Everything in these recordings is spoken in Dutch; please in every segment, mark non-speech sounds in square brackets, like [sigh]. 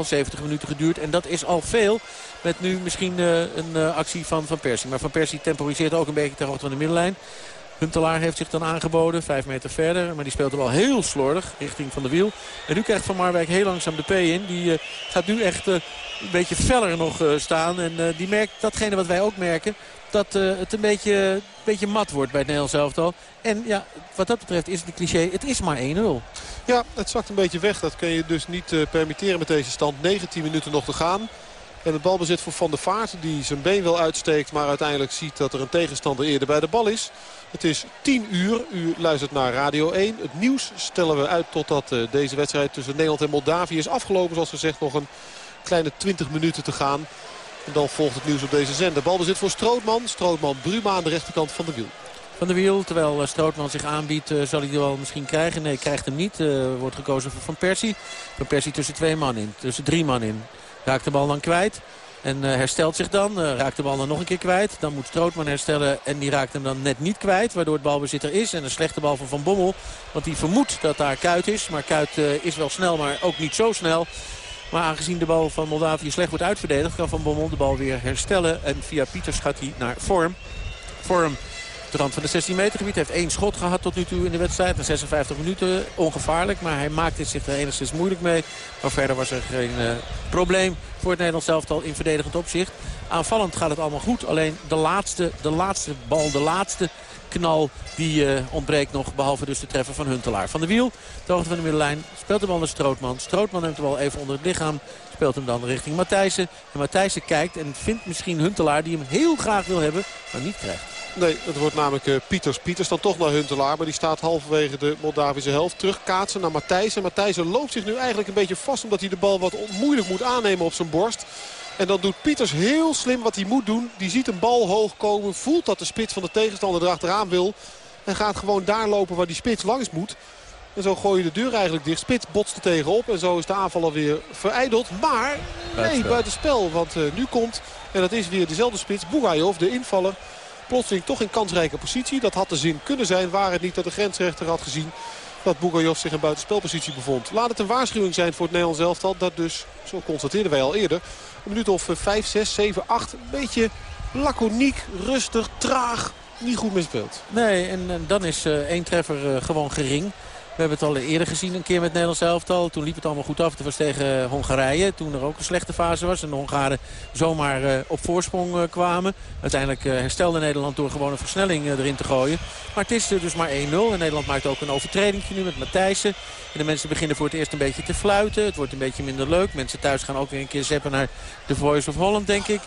al 70 minuten geduurd. En dat is al veel. Met nu misschien uh, een uh, actie van Van Persie. Maar Van Persie temporiseert ook een beetje ter hoogte van de middenlijn. Huntelaar heeft zich dan aangeboden. Vijf meter verder. Maar die speelt er wel heel slordig richting Van de Wiel. En nu krijgt Van Marwijk heel langzaam de P in. Die uh, gaat nu echt een beetje feller nog staan. En die merkt datgene wat wij ook merken dat het een beetje, een beetje mat wordt bij het Nederlands elftal. En ja, wat dat betreft is het een cliché, het is maar 1-0. Ja, het zakt een beetje weg. Dat kun je dus niet permitteren met deze stand. 19 minuten nog te gaan. En het balbezit voor Van der Vaart die zijn been wel uitsteekt. Maar uiteindelijk ziet dat er een tegenstander eerder bij de bal is. Het is 10 uur. U luistert naar Radio 1. Het nieuws stellen we uit totdat uh, deze wedstrijd tussen Nederland en Moldavië is afgelopen. Zoals gezegd nog een kleine 20 minuten te gaan. En dan volgt het nieuws op deze zender. Balbezit voor Strootman. Strootman Bruma aan de rechterkant van de wiel. Van de wiel, terwijl eh, Strootman zich aanbiedt, uh, zal hij er wel misschien krijgen. Nee, krijgt hem niet. Uh, wordt gekozen voor Van Persie. Van Persie tussen twee man in, tussen drie man in. Raakt de bal dan kwijt. En uh, herstelt zich dan. Uh, raakt de bal dan nog een keer kwijt. Dan moet Strootman herstellen. En die raakt hem dan net niet kwijt. Waardoor het balbezit er is. En een slechte bal van Van Bommel. Want die vermoedt dat daar Kuit is. Maar Kuit uh, is wel snel, maar ook niet zo snel. Maar aangezien de bal van Moldavië slecht wordt uitverdedigd... kan Van Bommel de bal weer herstellen. En via Pieters gaat hij naar Vorm. Vorm de rand van de 16 meter gebied. Heeft één schot gehad tot nu toe in de wedstrijd. Na 56 minuten ongevaarlijk. Maar hij maakt het zich er enigszins moeilijk mee. Maar verder was er geen probleem voor het Nederlands elftal in verdedigend opzicht. Aanvallend gaat het allemaal goed. Alleen de laatste, de laatste bal, de laatste knal die uh, ontbreekt nog. Behalve dus de treffer van Huntelaar. Van de wiel, de hoogte van de middenlijn, speelt de bal naar Strootman. Strootman neemt de bal even onder het lichaam. Speelt hem dan richting Matthijssen. En Matthijssen kijkt en vindt misschien Huntelaar die hem heel graag wil hebben, maar niet krijgt. Nee, het wordt namelijk uh, Pieters. Pieters dan toch naar Huntelaar. Maar die staat halverwege de Moldavische helft. Terug kaatsen naar Matthijssen. Matthijssen loopt zich nu eigenlijk een beetje vast. Omdat hij de bal wat moeilijk moet aannemen op zijn borst. En dan doet Pieters heel slim wat hij moet doen. Die ziet een bal hoog komen. Voelt dat de spits van de tegenstander erachteraan wil. En gaat gewoon daar lopen waar die spits langs moet. En zo gooi je de deur eigenlijk dicht. Spits botst er tegenop. En zo is de aanval alweer verijdeld. Maar nee, buitenspel. Want uh, nu komt, en dat is weer dezelfde spits, Boegajov, de invaller. Plotseling toch in kansrijke positie. Dat had de zin kunnen zijn. Waar het niet dat de grensrechter had gezien dat Bugajov zich in buitenspelpositie bevond. Laat het een waarschuwing zijn voor het Nederlands elftal. Dat dus, zo constateerden wij al eerder, een minuut of 5, 6, 7, 8. Een beetje laconiek, rustig, traag, niet goed mispeeld. Nee, en, dan is uh, één treffer uh, gewoon gering. We hebben het al eerder gezien een keer met Nederlands elftal. Toen liep het allemaal goed af. Het was tegen Hongarije. Toen er ook een slechte fase was. En de Hongaren zomaar uh, op voorsprong uh, kwamen. Uiteindelijk herstelde Nederland door gewoon een versnelling erin te gooien. Maar het is dus maar 1-0. En Nederland maakt ook een overtreding nu met Matthijssen. En de mensen beginnen voor het eerst een beetje te fluiten. Het wordt een beetje minder leuk. Mensen thuis gaan ook weer een keer zeppen naar The Voice of Holland, denk ik.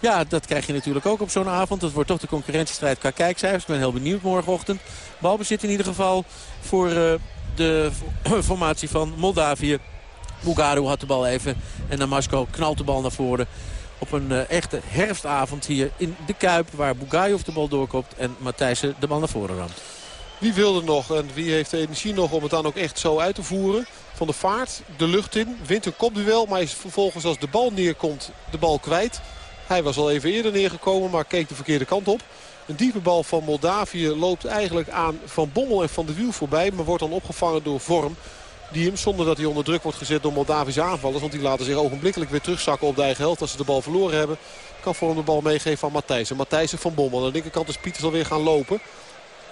Ja, dat krijg je natuurlijk ook op zo'n avond. Dat wordt toch de concurrentiestrijd qua kijkcijfers. Ik ben heel benieuwd morgenochtend. Balbezit in ieder geval voor uh, de [clears throat] formatie van Moldavië. Bugaro had de bal even. En Namasko knalt de bal naar voren. Op een uh, echte herfstavond hier in de Kuip. Waar Bugajov de bal doorkomt en Matthijssen de bal naar voren ramt. Wie wil er nog en wie heeft de energie nog om het dan ook echt zo uit te voeren? Van de vaart, de lucht in, wint een kopduel. Maar is vervolgens als de bal neerkomt de bal kwijt. Hij was al even eerder neergekomen, maar keek de verkeerde kant op. Een diepe bal van Moldavië loopt eigenlijk aan Van Bommel en Van de Wiel voorbij. Maar wordt dan opgevangen door Vorm. Die hem, zonder dat hij onder druk wordt gezet door Moldavische aanvallers. Want die laten zich ogenblikkelijk weer terugzakken op de eigen helft als ze de bal verloren hebben. Kan Vorm de bal meegeven van Matthijsen. Matthijsen van Bommel. Aan de linkerkant is Pieters alweer gaan lopen.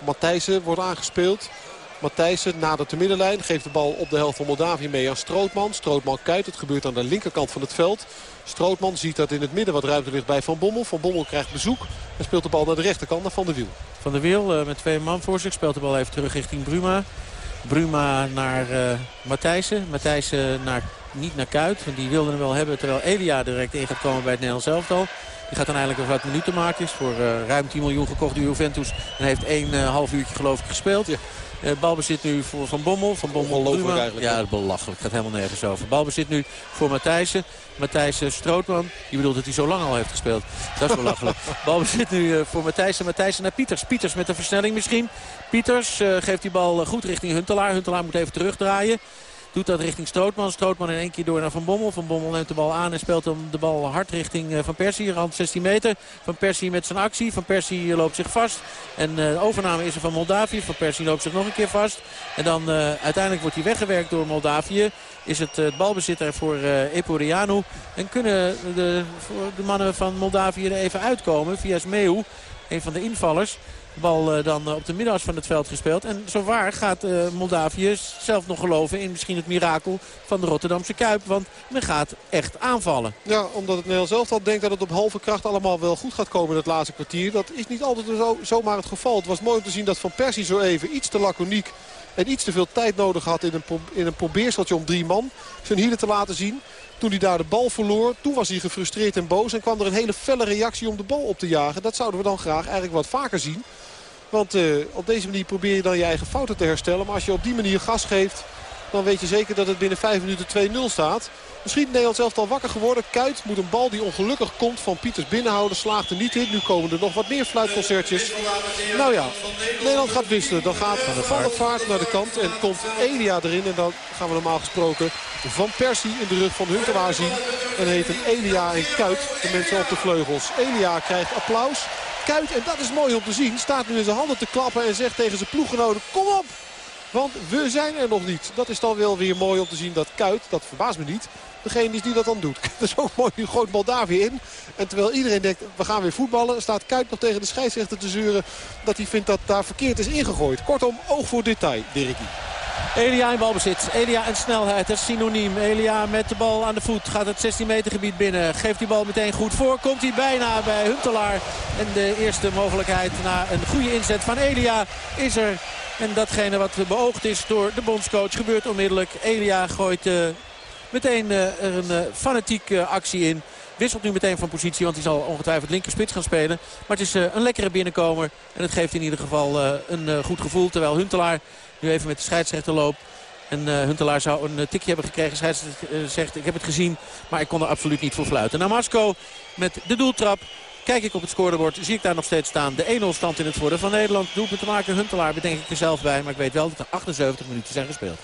Matthijsen wordt aangespeeld. Matthijsen nadert de middenlijn. Geeft de bal op de helft van Moldavië mee aan Strootman. Strootman kuit. Het gebeurt aan de linkerkant van het veld. Strootman ziet dat in het midden wat ruimte ligt bij Van Bommel. Van Bommel krijgt bezoek en speelt de bal naar de rechterkant naar Van der Wiel. Van der Wiel uh, met twee man voor zich speelt de bal even terug richting Bruma. Bruma naar uh, Matthijsen. Matthijsen naar, niet naar Kuit, want die wilde hem wel hebben. Terwijl Elia direct in gaat komen bij het Nederlands elftal. Die gaat dan eigenlijk nog wat minuten maken. Is voor uh, ruim 10 miljoen gekocht door Juventus. En heeft één uh, half uurtje geloof ik gespeeld. Ja. Uh, balbezit nu voor Van Bommel. Van Bommel Ongelooflijk eigenlijk. Ja, belachelijk. Het gaat helemaal nergens over. Balbezit nu voor Matthijsen. Matthijsen Strootman. Je bedoelt dat hij zo lang al heeft gespeeld. Dat is belachelijk. [laughs] balbezit nu uh, voor Matthijsen. Matthijsen naar Pieters. Pieters met een versnelling misschien. Pieters uh, geeft die bal goed richting Huntelaar. Huntelaar moet even terugdraaien. Doet dat richting Strootman. Strootman in één keer door naar Van Bommel. Van Bommel neemt de bal aan en speelt hem de bal hard richting Van Persie. Rand 16 meter. Van Persie met zijn actie. Van Persie loopt zich vast. En de overname is er van Moldavië. Van Persie loopt zich nog een keer vast. En dan uiteindelijk wordt hij weggewerkt door Moldavië. Is het, het balbezit er voor Eporiano. En kunnen de, de mannen van Moldavië er even uitkomen via Smeu. Een van de invallers. De bal eh, dan eh, op de middags van het veld gespeeld. En zo waar gaat uh, Moldavië zelf nog geloven in misschien het mirakel van de Rotterdamse Kuip. Want men gaat echt aanvallen. Ja, omdat het Nederlands al denkt dat het op halve kracht allemaal wel goed gaat komen in het laatste kwartier. Dat is niet altijd zo, zomaar het geval. Het was mooi om te zien dat Van Persie zo even iets te laconiek en iets te veel tijd nodig had in een, in een probeerseltje om drie man zijn hielen te laten zien. Toen hij daar de bal verloor, toen was hij gefrustreerd en boos. En kwam er een hele felle reactie om de bal op te jagen. Dat zouden we dan graag eigenlijk wat vaker zien. Want uh, op deze manier probeer je dan je eigen fouten te herstellen. Maar als je op die manier gas geeft, dan weet je zeker dat het binnen 5 minuten 2-0 staat. Misschien Nederland zelf al wakker geworden. Kuit moet een bal die ongelukkig komt van Pieters binnenhouden. Slaagt er niet in. Nu komen er nog wat meer fluitconcertjes. Nou ja, Nederland gaat wisselen. Dan gaat Van de Vaart naar de kant. En komt Elia erin. En dan gaan we normaal gesproken Van Persie in de rug van Huntelaar zien. En heet een Elia en Kuit. De mensen op de vleugels. Elia krijgt applaus. Kuit, en dat is mooi om te zien, staat nu in zijn handen te klappen en zegt tegen zijn ploeggenoten, kom op! Want we zijn er nog niet. Dat is dan wel weer mooi om te zien dat Kuit, dat verbaast me niet, degene die dat dan doet. Dat [laughs] is ook mooi, nu gooit Moldavië in. En terwijl iedereen denkt, we gaan weer voetballen... staat Kuit nog tegen de scheidsrechter te zeuren... dat hij vindt dat daar verkeerd is ingegooid. Kortom, oog voor detail, Dirkie. Elia in balbezit. Elia en snelheid, dat is synoniem. Elia met de bal aan de voet gaat het 16 meter gebied binnen. Geeft die bal meteen goed voor. Komt hij bijna bij Huntelaar. En de eerste mogelijkheid na een goede inzet van Elia is er. En datgene wat beoogd is door de bondscoach gebeurt onmiddellijk. Elia gooit uh, meteen uh, er een uh, fanatieke actie in. Wisselt nu meteen van positie, want hij zal ongetwijfeld linkerspits gaan spelen. Maar het is een lekkere binnenkomer. En het geeft in ieder geval een goed gevoel. Terwijl Huntelaar nu even met de scheidsrechter loopt. En Huntelaar zou een tikje hebben gekregen. Scheidsrechter zegt, ik heb het gezien, maar ik kon er absoluut niet voor fluiten. Namasco met de doeltrap. Kijk ik op het scorebord, zie ik daar nog steeds staan. De 1-0 stand in het voordeel van Nederland. Doelpunt te maken Huntelaar bedenk ik er zelf bij. Maar ik weet wel dat er 78 minuten zijn gespeeld.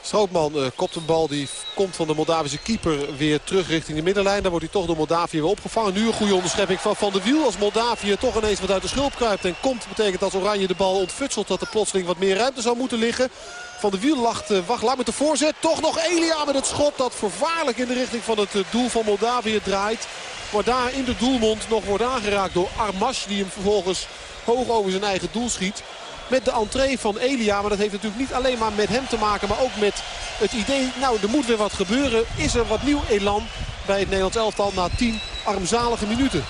Strootman uh, kopt een bal die komt van de Moldavische keeper weer terug richting de middenlijn. Dan wordt hij toch door Moldavië weer opgevangen. Nu een goede onderschepping van Van de Wiel. Als Moldavië toch ineens wat uit de schulp kruipt en komt. Betekent als Oranje de bal ontfutselt dat er plotseling wat meer ruimte zou moeten liggen. Van de Wiel lacht, uh, wacht, laat met de voorzet. Toch nog Elia met het schot dat vervaarlijk in de richting van het uh, doel van Moldavië draait. Maar daar in de doelmond nog wordt aangeraakt door Armas. Die hem vervolgens hoog over zijn eigen doel schiet met de entree van Elia. Maar dat heeft natuurlijk niet alleen maar met hem te maken. Maar ook met het idee, nou er moet weer wat gebeuren. Is er wat nieuw elan bij het Nederlands elftal na 10 armzalige minuten.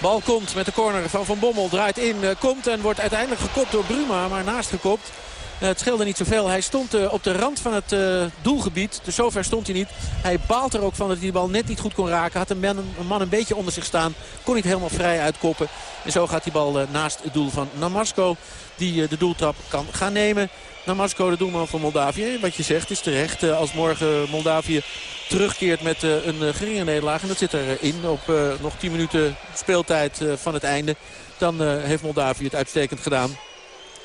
Bal komt met de corner van Van Bommel. Draait in, eh, komt en wordt uiteindelijk gekopt door Bruma. Maar naast gekopt. Eh, het scheelde niet zoveel. Hij stond uh, op de rand van het uh, doelgebied. Dus zover stond hij niet. Hij baalt er ook van dat hij de bal net niet goed kon raken. Had een man een, man een beetje onder zich staan. Kon niet helemaal vrij uitkoppen. En zo gaat die bal naast het doel van Namasco. Die de doeltrap kan gaan nemen. Namasco, de doelman van Moldavië. Wat je zegt is terecht. als morgen Moldavië terugkeert met een geringe nederlaag. En dat zit erin op nog 10 minuten speeltijd van het einde. Dan heeft Moldavië het uitstekend gedaan.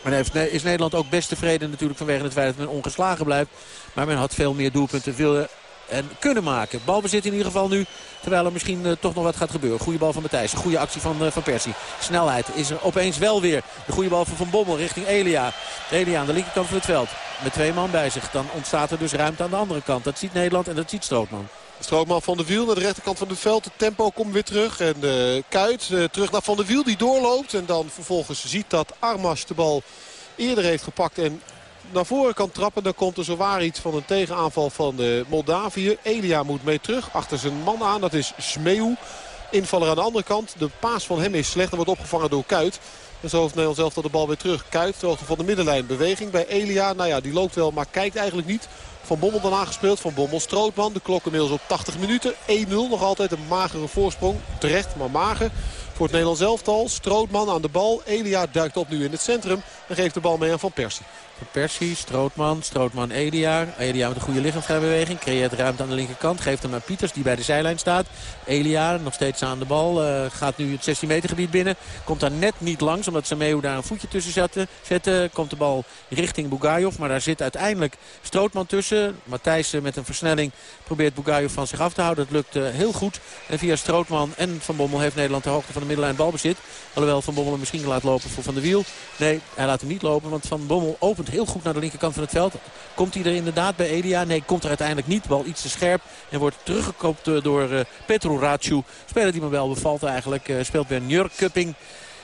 En heeft, is Nederland ook best tevreden natuurlijk vanwege het feit dat men ongeslagen blijft. Maar men had veel meer doelpunten willen en kunnen maken. Balbezit in ieder geval nu. Terwijl er misschien uh, toch nog wat gaat gebeuren. Goede bal van Matthijs. Goede actie van, uh, van Persie. Snelheid is er opeens wel weer. De goede bal van Van Bommel richting Elia. Elia aan de linkerkant van het veld. Met twee man bij zich. Dan ontstaat er dus ruimte aan de andere kant. Dat ziet Nederland en dat ziet Strootman. Strootman van de Wiel naar de rechterkant van het veld. Het tempo komt weer terug. En uh, Kuit terug naar Van de Wiel die doorloopt. En dan vervolgens ziet dat Armas de bal eerder heeft gepakt. En naar voren kan trappen. Dan komt er zowaar iets van een tegenaanval van de Moldavië. Elia moet mee terug. Achter zijn man aan. Dat is Smeu. Invaller aan de andere kant. De paas van hem is slecht. En wordt opgevangen door Kuit. En zo heeft Nederland zelf de bal weer terug. Kuit, hoogte van de middenlijn. Beweging bij Elia. Nou ja, die loopt wel, maar kijkt eigenlijk niet. Van Bommel dan aangespeeld. Van Bommel Strootman. De klok inmiddels op 80 minuten. 1-0 nog altijd een magere voorsprong. Terecht, maar mager. Voor het Nederlands. Strootman aan de bal. Elia duikt op nu in het centrum. En geeft de bal mee aan Van Persie. Van Persie, Strootman, Strootman Elia. Elia met een goede lichaamsbeweging. Creëert ruimte aan de linkerkant. Geeft hem aan Pieters die bij de zijlijn staat. Elia nog steeds aan de bal. Uh, gaat nu het 16 meter gebied binnen. Komt daar net niet langs omdat Sameu daar een voetje tussen zette. Zette. Komt de bal richting Bugajov. Maar daar zit uiteindelijk Strootman tussen. Matthijs met een versnelling probeert Bugajov van zich af te houden. Dat lukt uh, heel goed. En via Strootman en Van Bommel heeft Nederland de hoogte van de middenlijn balbezit. Alhoewel Van Bommel hem misschien laat lopen voor Van der Wiel. Nee, hij laat hem niet lopen. Want Van Bommel opent heel goed naar de linkerkant van het veld. Komt hij er inderdaad bij Elia? Nee, komt er uiteindelijk niet. Bal iets te scherp. En wordt teruggekoopt eh, door uh, Petro Raciu. Speler die me wel bevalt eigenlijk. Uh, speelt bij Njurkupping.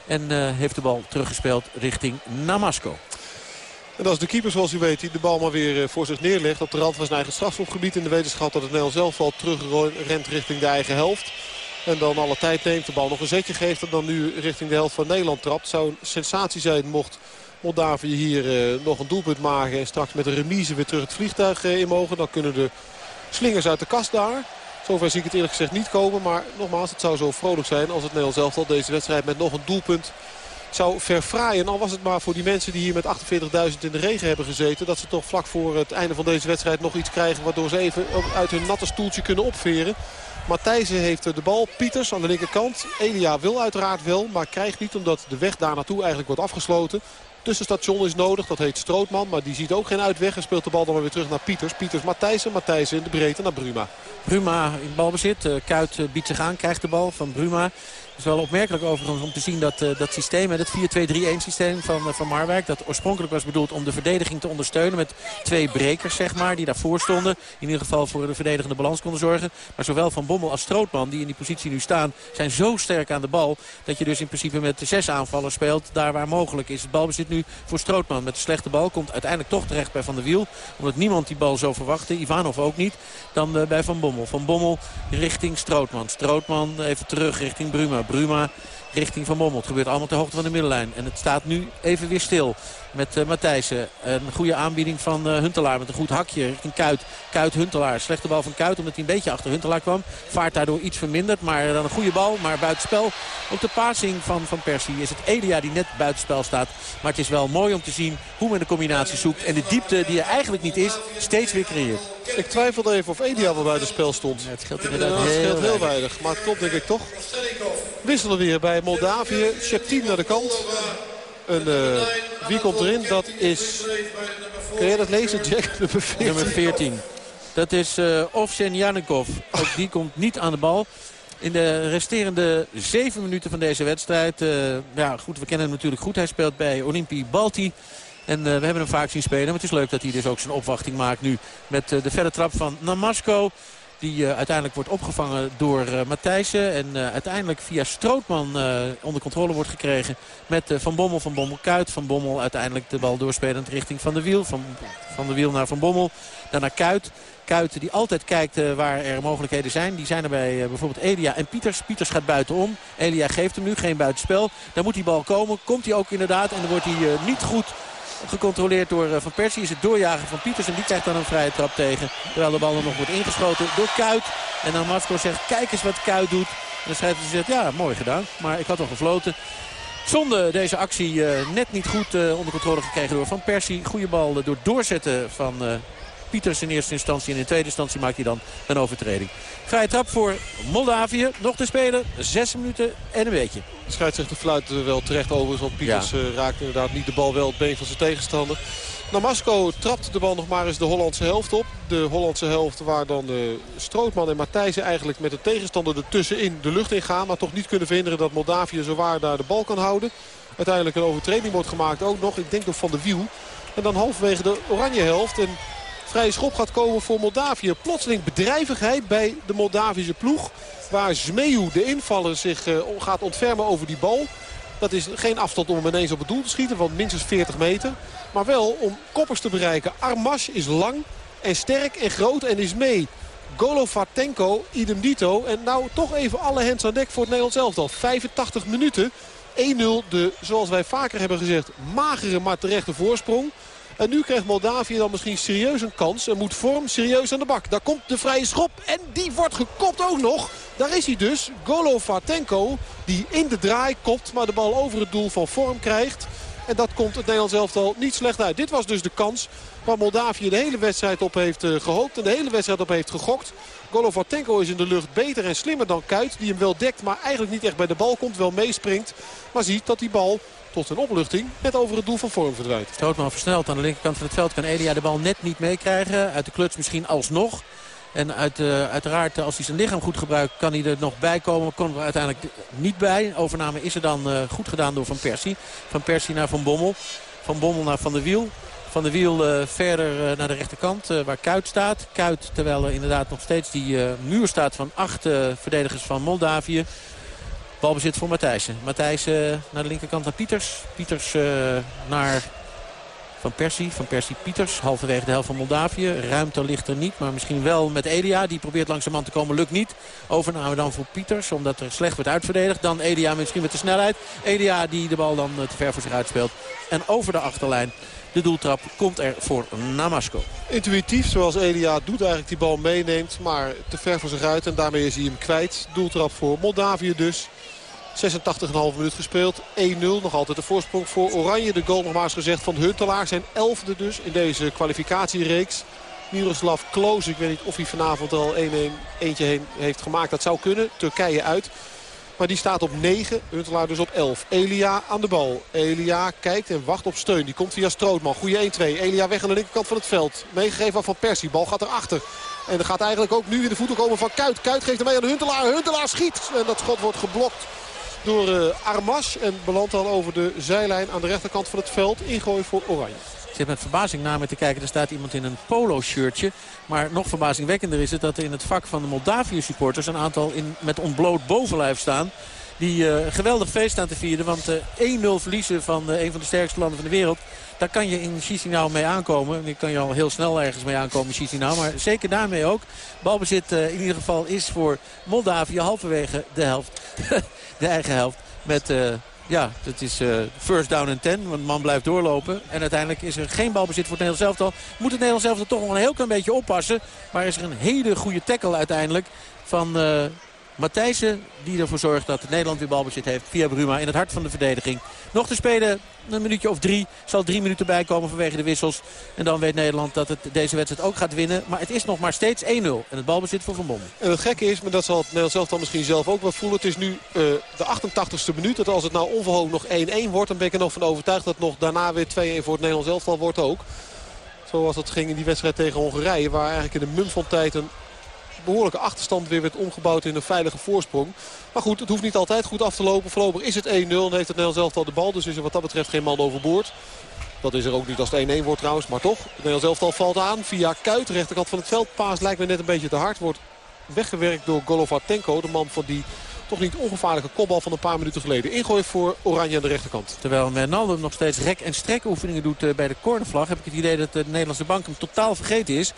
En heeft de bal teruggespeeld richting Namasco. En is de keeper zoals u weet die de bal maar weer voor zich neerlegt. Op de rand van zijn eigen strafschopgebied. In de wetenschap dat het Nederlands zelf al terugrent richting de eigen helft. En dan alle tijd neemt, de bal nog een zetje geeft en dan nu richting de helft van Nederland trapt. Zou een sensatie zijn mocht Moldavië hier uh, nog een doelpunt maken. En straks met een remise weer terug het vliegtuig uh, in mogen. Dan kunnen de slingers uit de kast daar. Zover zie ik het eerlijk gezegd niet komen. Maar nogmaals, het zou zo vrolijk zijn als het Nederlands elftal deze wedstrijd met nog een doelpunt zou verfraaien. Al was het maar voor die mensen die hier met 48.000 in de regen hebben gezeten. Dat ze toch vlak voor het einde van deze wedstrijd nog iets krijgen. Waardoor ze even uit hun natte stoeltje kunnen opveren. Matthijsen heeft de bal. Pieters aan de linkerkant. Elia wil uiteraard wel, maar krijgt niet omdat de weg daar naartoe eigenlijk wordt afgesloten. Tussenstation is nodig, dat heet Strootman. Maar die ziet ook geen uitweg en speelt de bal dan weer terug naar Pieters. Pieters Matthijsen, Matthijsen in de breedte naar Bruma. Bruma in balbezit. Eh, Kuit eh, biedt zich aan, krijgt de bal van Bruma. Het is wel opmerkelijk overigens om te zien dat uh, dat systeem, het 4-2-3-1 systeem van, uh, van Marwijk, dat oorspronkelijk was bedoeld om de verdediging te ondersteunen met twee brekers zeg maar, die daarvoor stonden. In ieder geval voor de verdedigende balans konden zorgen. Maar zowel Van Bommel als Strootman die in die positie nu staan, zijn zo sterk aan de bal dat je dus in principe met zes aanvallers speelt daar waar mogelijk is. Het balbezit nu voor Strootman met de slechte bal. Komt uiteindelijk toch terecht bij Van der Wiel. Omdat niemand die bal zo verwachtte. Ivanov ook niet. Dan uh, bij Van Bommel. Van Bommel richting Strootman. Strootman even terug richting Bruma. Bruma richting Van Bommel. Het gebeurt allemaal ter hoogte van de middenlijn. En het staat nu even weer stil met uh, Matthijssen. Een goede aanbieding van uh, Huntelaar met een goed hakje richting Kuit. Kuit Huntelaar. Slechte bal van Kuit omdat hij een beetje achter Huntelaar kwam. Vaart daardoor iets verminderd. Maar dan een goede bal. Maar buitenspel. Op de passing van Van Persie is het Elia die net buitenspel staat. Maar het is wel mooi om te zien hoe men de combinatie zoekt. En de diepte die er eigenlijk niet is, steeds weer creëert. Ik twijfelde even of Elia wel buiten spel stond. Ja, het scheelt inderdaad ja, het heel, scheelt heel weinig. Maar het klopt denk ik toch. Wisselen weer bij Moldavië. Sheptin naar de kant. En, uh, wie komt erin? Dat is... Kun jij dat lezen, Jack? [laughs] Nummer 14. Nummer 14. Dat is uh, Ovsen Janikov. Ook die komt niet aan de bal. In de resterende zeven minuten van deze wedstrijd. Uh, ja, goed, we kennen hem natuurlijk goed. Hij speelt bij Olympi Balti. En uh, we hebben hem vaak zien spelen. Maar het is leuk dat hij dus ook zijn opwachting maakt nu. Met uh, de verre trap van Namasko. Die uh, uiteindelijk wordt opgevangen door uh, Matthijssen. En uiteindelijk via Strootman onder controle wordt gekregen. Met Van Bommel, Van Bommel, Kuit. Van Bommel uiteindelijk de bal doorspelend richting Van de Wiel. Van, van de Wiel naar Van Bommel. Dan naar Kuit. Kuit die altijd kijkt waar er mogelijkheden zijn. Die zijn er bij bijvoorbeeld Elia en Pieters. Pieters gaat buitenom. Elia geeft hem nu geen buitenspel. Daar moet die bal komen. Komt hij ook inderdaad. En dan wordt hij niet goed gecontroleerd door Van Persie. Is het doorjagen van Pieters. En die krijgt dan een vrije trap tegen. Terwijl de bal er nog wordt ingeschoten door Kuit. En dan Matsko zegt kijk eens wat Kuit doet. En dan schrijft hij zegt ja mooi gedaan. Maar ik had al gefloten. Zonde deze actie uh, net niet goed uh, onder controle gekregen door Van Persie. Goede bal door doorzetten van Pieters in eerste instantie. En in tweede instantie maakt hij dan een overtreding. Vrije trap voor Moldavië. Nog te spelen. Zes minuten en een beetje. De scheidsrechter fluit wel terecht overigens. Want Pieters ja. raakt inderdaad niet de bal wel het been van zijn tegenstander. Namasco trapt de bal nog maar eens de Hollandse helft op. De Hollandse helft waar dan de Strootman en Matthijsen eigenlijk met de tegenstander ertussenin de lucht in gaan. Maar toch niet kunnen verhinderen dat Moldavië zowaar daar de bal kan houden. Uiteindelijk een overtreding wordt gemaakt ook nog. Ik denk nog van de wiel. En dan halverwege de oranje helft. En vrije schop gaat komen voor Moldavië. Plotseling bedrijvigheid bij de Moldavische ploeg. Waar Zmeu, de invaller, zich uh, gaat ontfermen over die bal. Dat is geen afstand om hem ineens op het doel te schieten van minstens 40 meter. Maar wel om koppers te bereiken. Armas is lang en sterk en groot en is mee. Golovatenko, idem dito. En nou toch even alle hens aan dek voor het Nederlands elftal. 85 minuten. 1-0 de, zoals wij vaker hebben gezegd, magere maar terechte voorsprong. En nu krijgt Moldavië dan misschien serieus een kans. En moet Vorm serieus aan de bak. Daar komt de vrije schop. En die wordt gekopt ook nog. Daar is hij dus. Golovatenko. Die in de draai kopt. Maar de bal over het doel van Vorm krijgt. En dat komt het Nederlands elftal niet slecht uit. Dit was dus de kans waar Moldavië de hele wedstrijd op heeft gehoopt. En de hele wedstrijd op heeft gegokt. Golovatenko is in de lucht beter en slimmer dan Kuit. Die hem wel dekt, maar eigenlijk niet echt bij de bal komt. Wel meespringt. Maar ziet dat die bal tot zijn opluchting net over het doel van vorm verdwijnt. Strootman versneld aan de linkerkant van het veld. Kan Elia de bal net niet meekrijgen. Uit de kluts misschien alsnog. En uit, uh, uiteraard, als hij zijn lichaam goed gebruikt, kan hij er nog bij komen. Kon er uiteindelijk niet bij. Overname is er dan uh, goed gedaan door Van Persie. Van Persie naar Van Bommel. Van Bommel naar Van der Wiel. Van de Wiel verder naar de rechterkant waar Kuit staat. Kuit terwijl er inderdaad nog steeds die muur staat van acht verdedigers van Moldavië. Balbezit voor Matthijssen. Matthijssen naar de linkerkant naar Pieters. Pieters naar Van Persie. Van Persie Pieters. Halverwege de helft van Moldavië. Ruimte ligt er niet. Maar misschien wel met Elia. Die probeert langs de man te komen. Lukt niet. Overname dan voor Pieters. Omdat er slecht wordt uitverdedigd. Dan Elia misschien met de snelheid. Elia die de bal dan te ver voor zich uitspeelt. En over de achterlijn. De doeltrap komt er voor Namasco. Intuïtief, zoals Elia doet eigenlijk die bal meeneemt. Maar te ver voor zich uit en daarmee is hij hem kwijt. Doeltrap voor Moldavië dus. 86,5 minuut gespeeld. 1-0. Nog altijd de voorsprong voor Oranje. De goal nogmaals gezegd van Huntelaar. Zijn elfde dus in deze kwalificatiereeks. Miroslav Kloos. Ik weet niet of hij vanavond al 1-1 eentje heen heeft gemaakt. Dat zou kunnen. Turkije uit. Maar die staat op 9. Huntelaar dus op 11. Elia aan de bal. Elia kijkt en wacht op steun. Die komt via Strootman. Goeie 1-2. Elia weg aan de linkerkant van het veld. Meegegeven van Persie. Bal gaat erachter. En er gaat eigenlijk ook nu in de voeten komen van Kuit. Kuit geeft hem mee aan Huntelaar. Huntelaar schiet. En dat schot wordt geblokt door uh, Armas. En belandt dan over de zijlijn aan de rechterkant van het veld. Ingooi voor Oranje. Ik zit met verbazing naar me te kijken. Er staat iemand in een polo-shirtje. Maar nog verbazingwekkender is het dat er in het vak van de Moldavië supporters... een aantal in, met ontbloot bovenlijf staan. Die uh, geweldig feest staan te vieren. Want uh, 1-0 verliezen van een van de sterkste landen van de wereld... daar kan je in Chisinau mee aankomen. Die kan je al heel snel ergens mee aankomen in Chisinau. Maar zeker daarmee ook. Balbezit in ieder geval is voor Moldavië halverwege de helft. [laughs] de eigen helft. Met ja, het is uh, first down en ten. Want de man blijft doorlopen. En uiteindelijk is er geen balbezit voor het Nederlands elftal. Moet het Nederlands elftal toch nog een heel klein beetje oppassen. Maar is er een hele goede tackle uiteindelijk van uh, Matthijssen. Die ervoor zorgt dat Nederland weer balbezit heeft via Bruma in het hart van de verdediging. Nog te spelen een minuutje of drie. Zal drie minuten bijkomen vanwege de wissels. En dan weet Nederland dat het deze wedstrijd ook gaat winnen. Maar het is nog maar steeds 1-0. En het balbezit voor Van Bommel. En het gekke is, maar dat zal het Nederland zelf dan misschien zelf ook wel voelen. Het is nu uh, de 88ste minuut. Dat als het nou onverhoopt nog 1-1 wordt. Dan ben ik er nog van overtuigd dat nog daarna weer 2-1 voor het Nederlands elftal wordt ook. Zoals dat ging in die wedstrijd tegen Hongarije. Waar eigenlijk in de mum van tijd een behoorlijke achterstand weer werd omgebouwd in een veilige voorsprong. Maar goed, het hoeft niet altijd goed af te lopen. Voorlopig is het 1-0 en heeft het Nederlands elftal de bal. Dus is er wat dat betreft geen man overboord. Dat is er ook niet als het 1-1 wordt trouwens. Maar toch, het Nederlands elftal valt aan via Kuit. Rechterkant van het veld. Paas lijkt me net een beetje te hard. Wordt weggewerkt door Golovatenko. De man van die toch niet ongevaarlijke kopbal van een paar minuten geleden. Ingooi voor Oranje aan de rechterkant. Terwijl Wijnaldum nog steeds rek- en strekoefeningen doet bij de cornervlag... heb ik het idee dat de Nederlandse bank hem totaal vergeten is.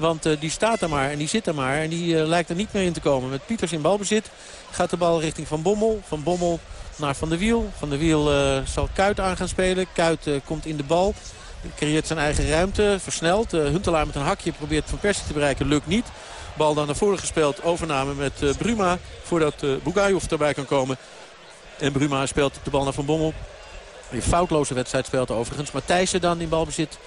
Want uh, die staat er maar en die zit er maar. En die uh, lijkt er niet meer in te komen. Met Pieters in balbezit gaat de bal richting Van Bommel. Van Bommel naar Van der Wiel. Van der Wiel uh, zal Kuit aan gaan spelen. Kuit komt in de bal. Creëert zijn eigen ruimte. Versnelt. Huntelaar met een hakje probeert Van Persie te bereiken. Lukt niet. Bal dan naar voren gespeeld. Overname met Bruma. Voordat uh, erbij kan komen. En Bruma speelt de bal naar Van Bommel. Een foutloze wedstrijd speelt overigens. Matthijssen dan in balbezit.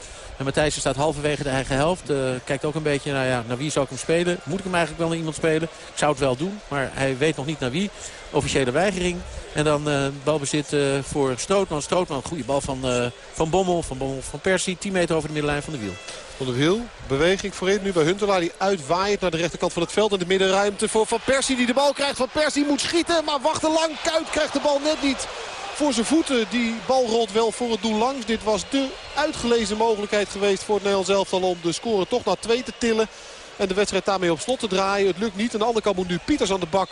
En Matthijssen staat halverwege de eigen helft. Uh, kijkt ook een beetje naar, ja, naar wie zou ik hem spelen. Moet ik hem eigenlijk wel naar iemand spelen? Ik zou het wel doen, maar hij weet nog niet naar wie. Officiële weigering. En dan uh, balbezit uh, voor Strootman. Strootman, goede bal van, van Bommel. Van Bommel van Persie. 10 meter over de middenlijn van de wiel. Van de wiel. Beweging voorin nu bij Huntelaar. Die uitwaait naar de rechterkant van het veld. En de middenruimte voor Van Persie die de bal krijgt. Van Persie moet schieten, maar wacht te lang. Kuit krijgt de bal net niet voor zijn voeten. Die bal rolt wel voor het doel langs. Dit was de uitgelezen mogelijkheid geweest voor het Nederlands elftal om de score toch naar twee te tillen. En de wedstrijd daarmee op slot te draaien. Het lukt niet. Aan de andere kant moet nu Pieters aan de bak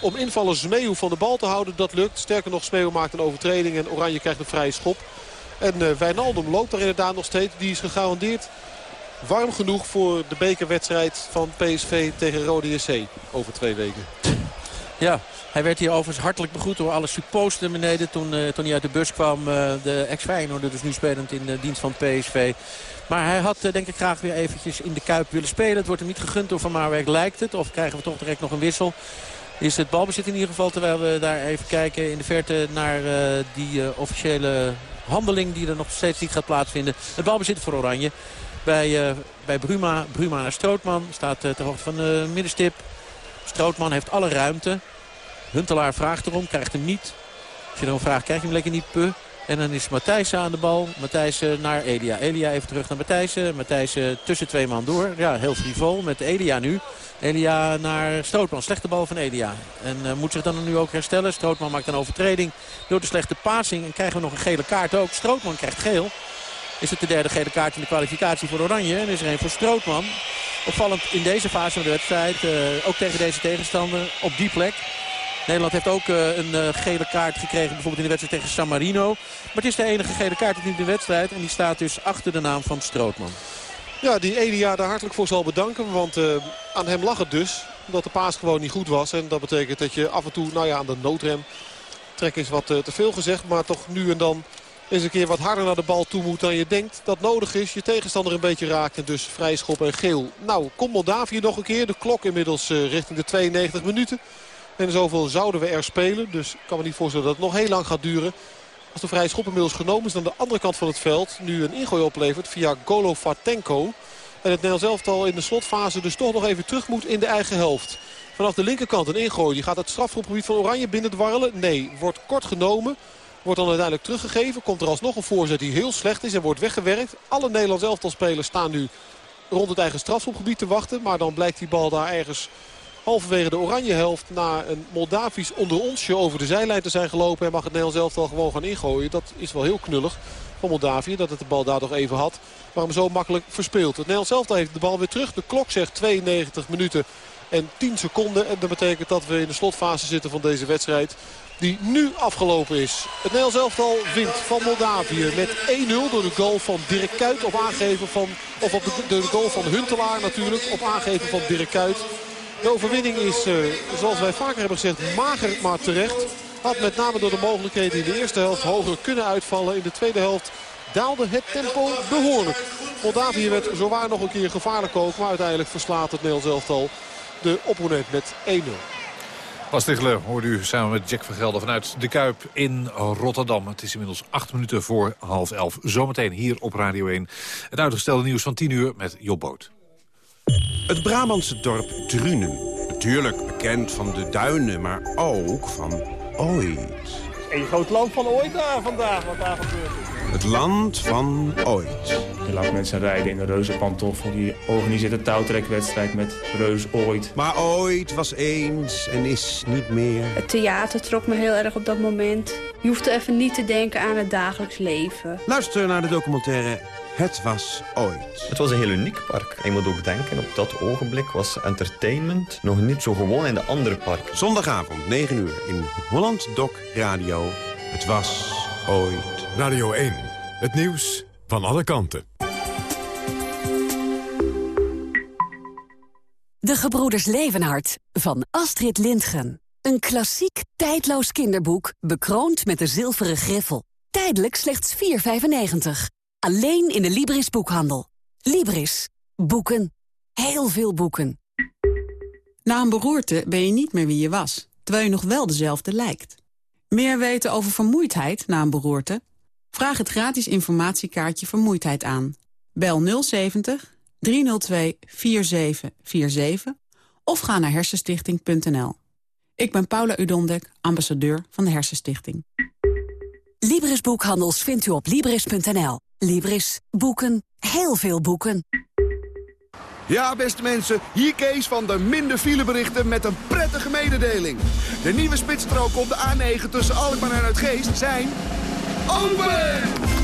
om invallen Smeeuw van de bal te houden. Dat lukt. Sterker nog, Smeeuw maakt een overtreding en Oranje krijgt een vrije schop. En uh, Wijnaldum loopt daar inderdaad nog steeds. Die is gegarandeerd warm genoeg voor de bekerwedstrijd van PSV tegen Rode JC over twee weken. Ja, hij werd hier overigens hartelijk begroet door alle supporters beneden toen, uh, toen hij uit de bus kwam. Uh, de ex-Feyenoorder dus nu spelend in de dienst van PSV. Maar hij had uh, denk ik graag weer eventjes in de Kuip willen spelen. Het wordt hem niet gegund door Van Marwijk lijkt het. Of krijgen we toch direct nog een wissel. Is het balbezit in ieder geval terwijl we daar even kijken in de verte naar die officiële handeling die er nog steeds niet gaat plaatsvinden. Het balbezit voor Oranje. Bij, bij Bruma, Bruma naar Strootman. Staat ter hoogte van de middenstip. Strootman heeft alle ruimte. Huntelaar vraagt erom, krijgt hem niet. Als je dan vraagt, krijg je hem lekker niet, pu. En dan is Matthijs aan de bal. Matthijs naar Elia. Elia even terug naar Matthijs. Matthijs tussen twee man door. Ja, heel frivol met Elia nu. Elia naar Strootman. Slechte bal van Elia. En moet zich dan nu ook herstellen. Strootman maakt een overtreding door de slechte passing. En krijgen we nog een gele kaart ook. Strootman krijgt geel. Is het de derde gele kaart in de kwalificatie voor Oranje. En is er een voor Strootman. Opvallend in deze fase van de wedstrijd. Ook tegen deze tegenstander op die plek. Nederland heeft ook uh, een uh, gele kaart gekregen. Bijvoorbeeld in de wedstrijd tegen San Marino. Maar het is de enige gele kaart in de wedstrijd. En die staat dus achter de naam van Strootman. Ja, die Elia daar hartelijk voor zal bedanken. Want uh, aan hem lag het dus. Omdat de paas gewoon niet goed was. En dat betekent dat je af en toe nou ja, aan de noodrem... Trek is wat te veel gezegd. Maar toch nu en dan eens een keer wat harder naar de bal toe moet dan je denkt dat nodig is. Je tegenstander een beetje raakt en dus vrij schop en geel. Nou, komt Moldavië nog een keer. De klok inmiddels richting de 92 minuten. En zoveel zouden we er spelen. Dus ik kan me niet voorstellen dat het nog heel lang gaat duren. Als de vrije schop inmiddels genomen is aan de andere kant van het veld. Nu een ingooi oplevert via Golovatenko. En het Nederlands elftal in de slotfase dus toch nog even terug moet in de eigen helft. Vanaf de linkerkant een ingooi. Die gaat het strafschopgebied van Oranje binnen dwarrelen. Nee, wordt kort genomen. Wordt dan uiteindelijk teruggegeven. Komt er alsnog een voorzet die heel slecht is en wordt weggewerkt. Alle Nederlands elftalspelers staan nu rond het eigen strafschopgebied te wachten. Maar dan blijkt die bal daar ergens halverwege de oranje helft na een Moldavisch onder onsje over de zijlijn te zijn gelopen. En mag het Nederlands elftal gewoon gaan ingooien. Dat is wel heel knullig van Moldavië dat het de bal daar toch even had. Maar hem zo makkelijk verspeelt. Het Nederlands elftal heeft de bal weer terug. De klok zegt 92 minuten en 10 seconden. En dat betekent dat we in de slotfase zitten van deze wedstrijd. Die nu afgelopen is. Het Nederlands elftal wint van Moldavië met 1-0 door de goal van Dirk Kuyt. Op aangeven van, of op de, de goal van Huntelaar natuurlijk. Op aangeven van Dirk Kuyt. De overwinning is, uh, zoals wij vaker hebben gezegd, mager maar terecht. Had met name door de mogelijkheden in de eerste helft hoger kunnen uitvallen. In de tweede helft daalde het tempo behoorlijk. Moldavië werd zowaar nog een keer gevaarlijk ook. Maar uiteindelijk verslaat het Nederlands elftal de opponent met 1-0. Bas Tichler hoorde u samen met Jack van Gelder vanuit de Kuip in Rotterdam. Het is inmiddels acht minuten voor half elf. Zometeen hier op Radio 1. Het uitgestelde nieuws van 10 uur met Job Boot. Het Brabantse dorp Drunen. Natuurlijk bekend van de duinen, maar ook van ooit. Een groot land van ooit daar vandaag, wat daar gebeurt. Het land van ooit. Je laat mensen rijden in een reuzenpantoffel. Die organiseert een touwtrekwedstrijd met reus ooit. Maar ooit was eens en is niet meer. Het theater trok me heel erg op dat moment. Je hoeft even niet te denken aan het dagelijks leven. Luister naar de documentaire het was ooit. Het was een heel uniek park. En je moet ook denken, op dat ogenblik was entertainment nog niet zo gewoon in de andere parken. Zondagavond, 9 uur, in Holland Doc Radio. Het was ooit. Radio 1, het nieuws van alle kanten. De Gebroeders Levenhart van Astrid Lindgren. Een klassiek, tijdloos kinderboek, bekroond met de zilveren griffel. Tijdelijk slechts 4,95. Alleen in de Libris boekhandel. Libris. Boeken. Heel veel boeken. Na een beroerte ben je niet meer wie je was, terwijl je nog wel dezelfde lijkt. Meer weten over vermoeidheid na een beroerte? Vraag het gratis informatiekaartje Vermoeidheid aan. Bel 070 302 4747 of ga naar hersenstichting.nl. Ik ben Paula Udondek, ambassadeur van de Hersenstichting. Libris Boekhandels vindt u op Libris.nl. Libris. Boeken. Heel veel boeken. Ja, beste mensen, hier Kees van de minder fileberichten met een prettige mededeling. De nieuwe spitsstroken op de A9 tussen Alkmaar en Uitgeest zijn... open!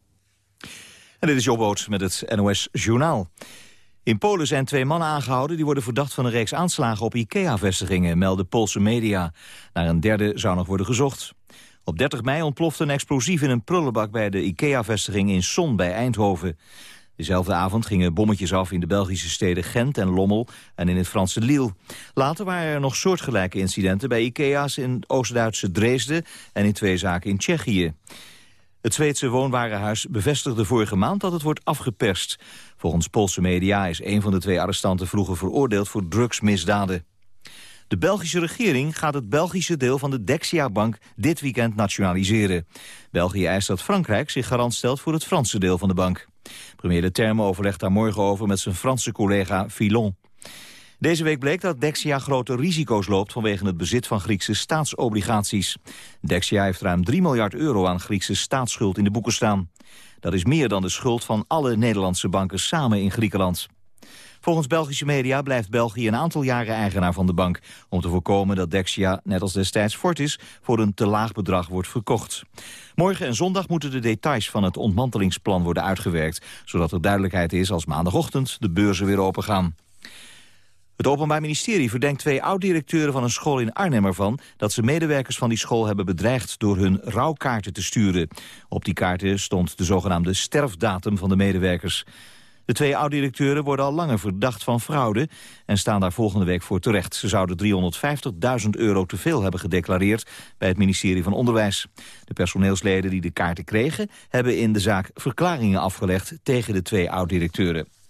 Dit is Jobboot met het NOS Journaal. In Polen zijn twee mannen aangehouden die worden verdacht van een reeks aanslagen op IKEA-vestigingen, melden Poolse media. Naar een derde zou nog worden gezocht. Op 30 mei ontplofte een explosief in een prullenbak bij de IKEA-vestiging in Son bij Eindhoven. Dezelfde avond gingen bommetjes af in de Belgische steden Gent en Lommel en in het Franse Lille. Later waren er nog soortgelijke incidenten bij IKEA's in Oost-Duitse Dresden en in twee zaken in Tsjechië. Het Zweedse woonwarenhuis bevestigde vorige maand dat het wordt afgeperst. Volgens Poolse media is een van de twee arrestanten vroeger veroordeeld voor drugsmisdaden. De Belgische regering gaat het Belgische deel van de Dexia-bank dit weekend nationaliseren. België eist dat Frankrijk zich garant stelt voor het Franse deel van de bank. Premier De Terme overlegt daar morgen over met zijn Franse collega Filon. Deze week bleek dat Dexia grote risico's loopt vanwege het bezit van Griekse staatsobligaties. Dexia heeft ruim 3 miljard euro aan Griekse staatsschuld in de boeken staan. Dat is meer dan de schuld van alle Nederlandse banken samen in Griekenland. Volgens Belgische media blijft België een aantal jaren eigenaar van de bank... om te voorkomen dat Dexia, net als destijds Fortis... voor een te laag bedrag wordt verkocht. Morgen en zondag moeten de details van het ontmantelingsplan worden uitgewerkt... zodat er duidelijkheid is als maandagochtend de beurzen weer opengaan. Het Openbaar Ministerie verdenkt twee oud-directeuren van een school in Arnhem ervan dat ze medewerkers van die school hebben bedreigd door hun rouwkaarten te sturen. Op die kaarten stond de zogenaamde sterfdatum van de medewerkers. De twee oud-directeuren worden al langer verdacht van fraude en staan daar volgende week voor terecht. Ze zouden 350.000 euro te veel hebben gedeclareerd bij het ministerie van Onderwijs. De personeelsleden die de kaarten kregen hebben in de zaak verklaringen afgelegd tegen de twee oud-directeuren.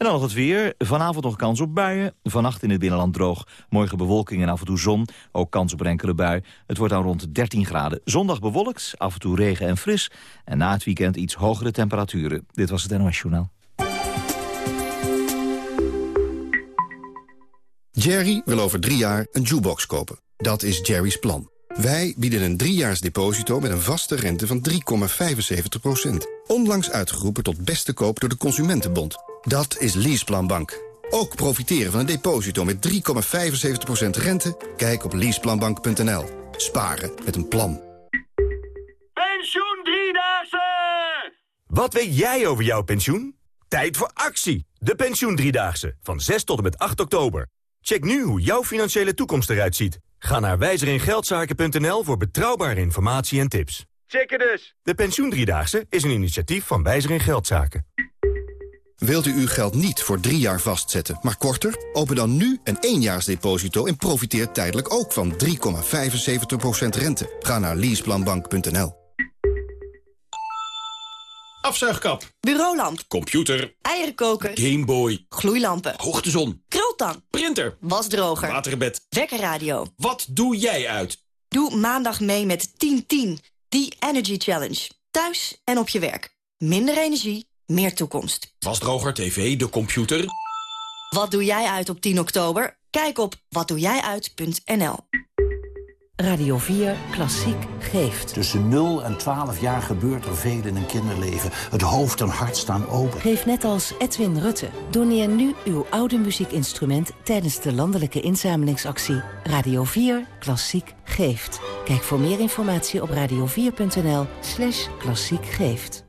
En dan nog het weer. Vanavond nog kans op buien. Vannacht in het binnenland droog. Morgen bewolking en af en toe zon. Ook kans op een enkele bui. Het wordt dan rond 13 graden. Zondag bewolkt, af en toe regen en fris. En na het weekend iets hogere temperaturen. Dit was het NOS Journaal. Jerry wil over drie jaar een jukebox kopen. Dat is Jerry's plan. Wij bieden een driejaars deposito met een vaste rente van 3,75%. Onlangs uitgeroepen tot beste koop door de Consumentenbond. Dat is Leaseplan Bank. Ook profiteren van een deposito met 3,75% rente? Kijk op leaseplanbank.nl. Sparen met een plan. Pensioen Driedaagse! Wat weet jij over jouw pensioen? Tijd voor actie! De Pensioen Driedaagse, van 6 tot en met 8 oktober. Check nu hoe jouw financiële toekomst eruit ziet. Ga naar wijzeringeldzaken.nl voor betrouwbare informatie en tips. Checken dus! De Pensioen Driedaagse is een initiatief van Wijzer in Geldzaken. Wilt u uw geld niet voor drie jaar vastzetten, maar korter? Open dan nu een éénjaarsdeposito en profiteer tijdelijk ook van 3,75% rente. Ga naar leaseplanbank.nl. Afzuigkap. Bureaulamp. Computer. Eierenkoker. Gameboy. Gloeilampen. Hoogtezon. Krultang. Printer. Wasdroger. Waterbed. Wekkerradio. Wat doe jij uit? Doe maandag mee met 1010. Die Energy Challenge. Thuis en op je werk. Minder energie, meer toekomst. Wasdroger, tv, de computer. Wat doe jij uit op 10 oktober? Kijk op watdoejijuit.nl. Radio 4 Klassiek geeft. Tussen 0 en 12 jaar gebeurt er veel in een kinderleven. Het hoofd en hart staan open. Geef net als Edwin Rutte. Doneer nu uw oude muziekinstrument tijdens de landelijke inzamelingsactie Radio 4 Klassiek geeft. Kijk voor meer informatie op radio4.nl slash klassiek geeft.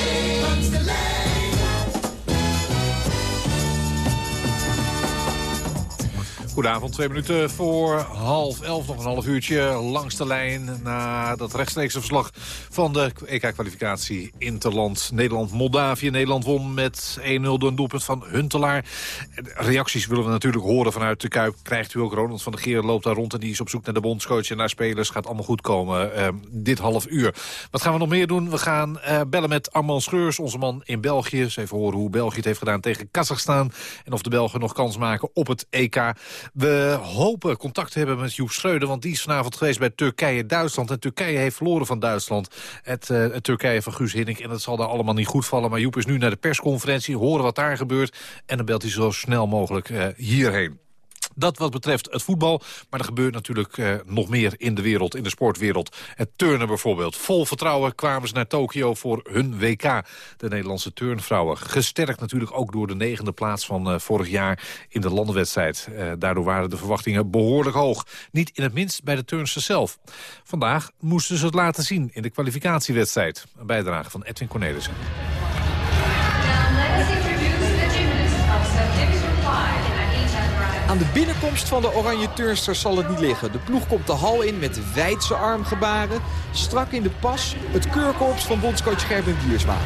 Goedenavond, twee minuten voor half elf. Nog een half uurtje langs de lijn na dat rechtstreekse verslag van de EK-kwalificatie Interland. Nederland-Moldavië. Nederland won met 1-0 door een doelpunt van Huntelaar. Reacties willen we natuurlijk horen vanuit de Kuip. Krijgt u ook Ronald van der Geer loopt daar rond en die is op zoek naar de bondscoach en naar spelers. Gaat allemaal goed komen uh, dit half uur. Wat gaan we nog meer doen? We gaan uh, bellen met Armand Schreurs, onze man in België. Eens even horen hoe België het heeft gedaan tegen Kazachstan. En of de Belgen nog kans maken op het EK. We hopen contact te hebben met Joep Schreuder... want die is vanavond geweest bij Turkije-Duitsland. En Turkije heeft verloren van Duitsland. Het, uh, het, Turkije van Guus Hiddink. En dat zal daar allemaal niet goed vallen. Maar Joep is nu naar de persconferentie, horen wat daar gebeurt. En dan belt hij zo snel mogelijk uh, hierheen. Dat wat betreft het voetbal. Maar er gebeurt natuurlijk eh, nog meer in de wereld, in de sportwereld. Het turnen bijvoorbeeld. Vol vertrouwen kwamen ze naar Tokio voor hun WK. De Nederlandse turnvrouwen. Gesterkt natuurlijk ook door de negende plaats van eh, vorig jaar in de landenwedstrijd. Eh, daardoor waren de verwachtingen behoorlijk hoog. Niet in het minst bij de turnsters zelf. Vandaag moesten ze het laten zien in de kwalificatiewedstrijd. Een bijdrage van Edwin Cornelissen. Aan de binnenkomst van de oranje turnsters zal het niet liggen. De ploeg komt de hal in met wijdse armgebaren. Strak in de pas het keurkorps van bondscoach Gerben Wiersma.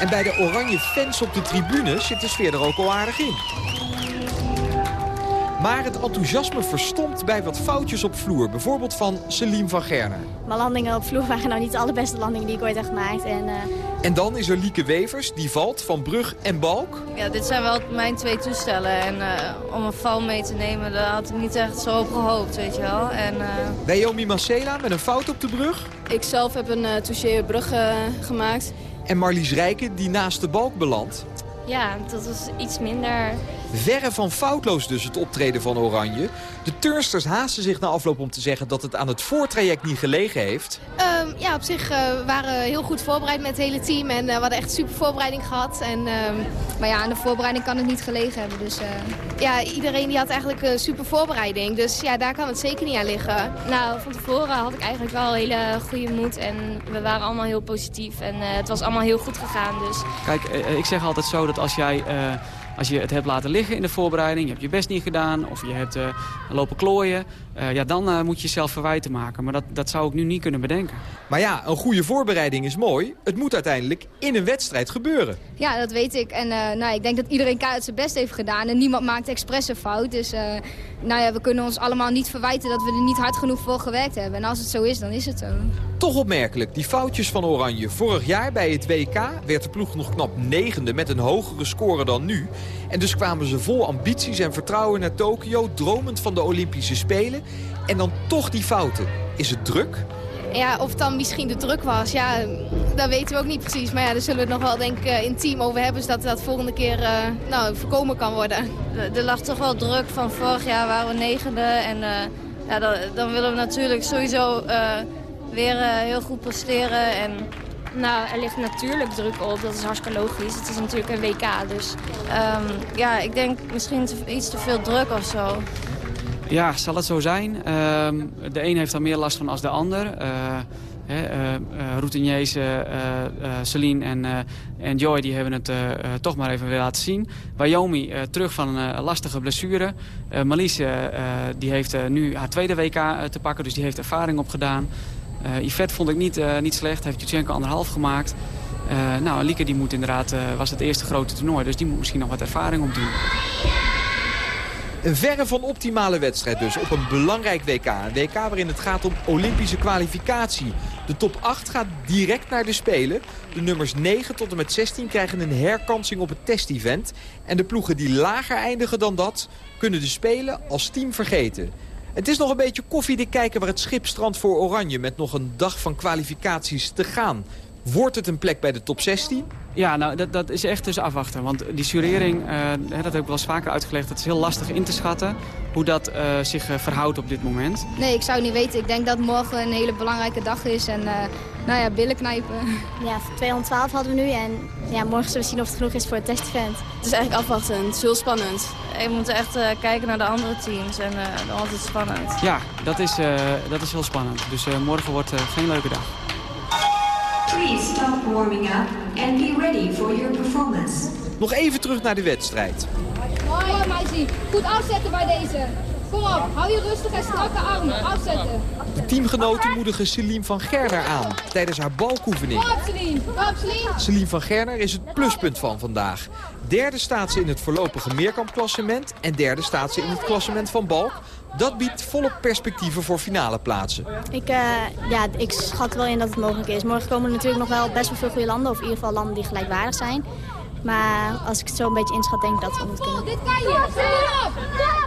En bij de oranje fans op de tribune zit de sfeer er ook al aardig in. Maar het enthousiasme verstomt bij wat foutjes op vloer. Bijvoorbeeld van Celine van Gerner. Mijn landingen op vloer waren nou niet de allerbeste landingen die ik ooit heb gemaakt. En, uh... en dan is er Lieke Wevers, die valt van brug en balk. Ja, dit zijn wel mijn twee toestellen. En uh, om een val mee te nemen, daar had ik niet echt zo op gehoopt, weet je wel. En, uh... Naomi Marcela met een fout op de brug. Ik zelf heb een uh, touché brug gemaakt. En Marlies Rijken, die naast de balk belandt. Ja, dat was iets minder... Verre van foutloos dus het optreden van Oranje. De turnsters haasten zich na afloop om te zeggen dat het aan het voortraject niet gelegen heeft. Um, ja, op zich uh, waren we heel goed voorbereid met het hele team. En uh, we hadden echt super voorbereiding gehad. En, um, maar ja, aan de voorbereiding kan het niet gelegen hebben. Dus uh, ja, iedereen die had eigenlijk een super voorbereiding. Dus ja, daar kan het zeker niet aan liggen. Nou, van tevoren had ik eigenlijk wel een hele goede moed. En we waren allemaal heel positief. En het was allemaal heel goed gegaan. Dus. Kijk, ik zeg altijd zo dat als jij... Als je het hebt laten liggen in de voorbereiding, je hebt je best niet gedaan... of je hebt uh, lopen klooien, uh, ja, dan uh, moet je jezelf verwijten maken. Maar dat, dat zou ik nu niet kunnen bedenken. Maar ja, een goede voorbereiding is mooi. Het moet uiteindelijk in een wedstrijd gebeuren. Ja, dat weet ik. En nou, ik denk dat iedereen het zijn best heeft gedaan. En niemand maakt expres een fout. Dus nou ja, we kunnen ons allemaal niet verwijten dat we er niet hard genoeg voor gewerkt hebben. En als het zo is, dan is het zo. Toch opmerkelijk, die foutjes van Oranje. Vorig jaar bij het WK werd de ploeg nog knap negende met een hogere score dan nu. En dus kwamen ze vol ambities en vertrouwen naar Tokio, dromend van de Olympische Spelen. En dan toch die fouten. Is het druk? Ja, of het dan misschien de druk was, ja, dat weten we ook niet precies. Maar ja, daar zullen we het nog wel denk ik in team over hebben... zodat dat volgende keer uh, nou, voorkomen kan worden. Er lag toch wel druk van vorig jaar waren we negende. En uh, ja, dan, dan, willen we natuurlijk sowieso uh, weer heel goed presteren. En nou, er ligt natuurlijk druk op. Dat is hartstikke logisch. Het is natuurlijk een WK, dus... Um, ja, ik denk misschien iets te veel druk of zo. Ja, zal het zo zijn? Uh, de een heeft er meer last van als de ander. Uh, hè, uh, routiniers Celine en, Joy die hebben het toch maar even weer laten zien. Wyoming terug van een lastige blessure. Malise die heeft nu haar tweede WK te pakken, dus die heeft ervaring opgedaan. Uh, Yvette vond ik niet, uh, niet slecht. Heeft Jutchenko anderhalf gemaakt. Uh, nou, Lieke die moet inderdaad, was het eerste grote toernooi. Dus die moet misschien nog wat ervaring opdoen. Een verre van optimale wedstrijd dus op een belangrijk WK. Een WK waarin het gaat om Olympische kwalificatie. De top 8 gaat direct naar de Spelen. De nummers 9 tot en met 16 krijgen een herkansing op het testevent. En de ploegen die lager eindigen dan dat... kunnen de Spelen als team vergeten. Het is nog een beetje koffiedik kijken waar het schip strandt voor Oranje... met nog een dag van kwalificaties te gaan. Wordt het een plek bij de top 16? Ja, nou, dat, dat is echt dus afwachten. Want die surering, uh, dat heb ik wel eens vaker uitgelegd... het is heel lastig in te schatten hoe dat uh, zich uh, verhoudt op dit moment. Nee, ik zou niet weten. Ik denk dat morgen een hele belangrijke dag is. En nou ja, billen knijpen. [laughs] Ja, 212 hadden we nu. En ja, morgen zullen we zien of het genoeg is voor het testevent. Het is eigenlijk afwachten. Het is heel spannend. Je moet echt kijken naar de andere teams. En dan wordt het spannend. Ja, dat is, dat is heel spannend. Dus morgen wordt geen leuke dag. Please stop warming up and be ready for your performance. Nog even terug naar de wedstrijd. Mooi, meisje. Goed afzetten bij deze. Kom op, hou je rustig en strakke armen. Afzetten. De teamgenoten moedigen Celine van Gerner aan tijdens haar balkoefening. Kom op, Celine. Kom op, Celine. Celine van Gerner is het pluspunt van vandaag. Derde staat ze in het voorlopige meerkampklassement en derde staat ze in het klassement van balk. Dat biedt volop perspectieven voor finale plaatsen. Ik, uh, ja, ik schat wel in dat het mogelijk is. Morgen komen er natuurlijk nog wel best wel veel goede landen. Of in ieder geval landen die gelijkwaardig zijn. Maar als ik het zo een beetje inschat, denk ik dat we het kunnen. Dit kan je!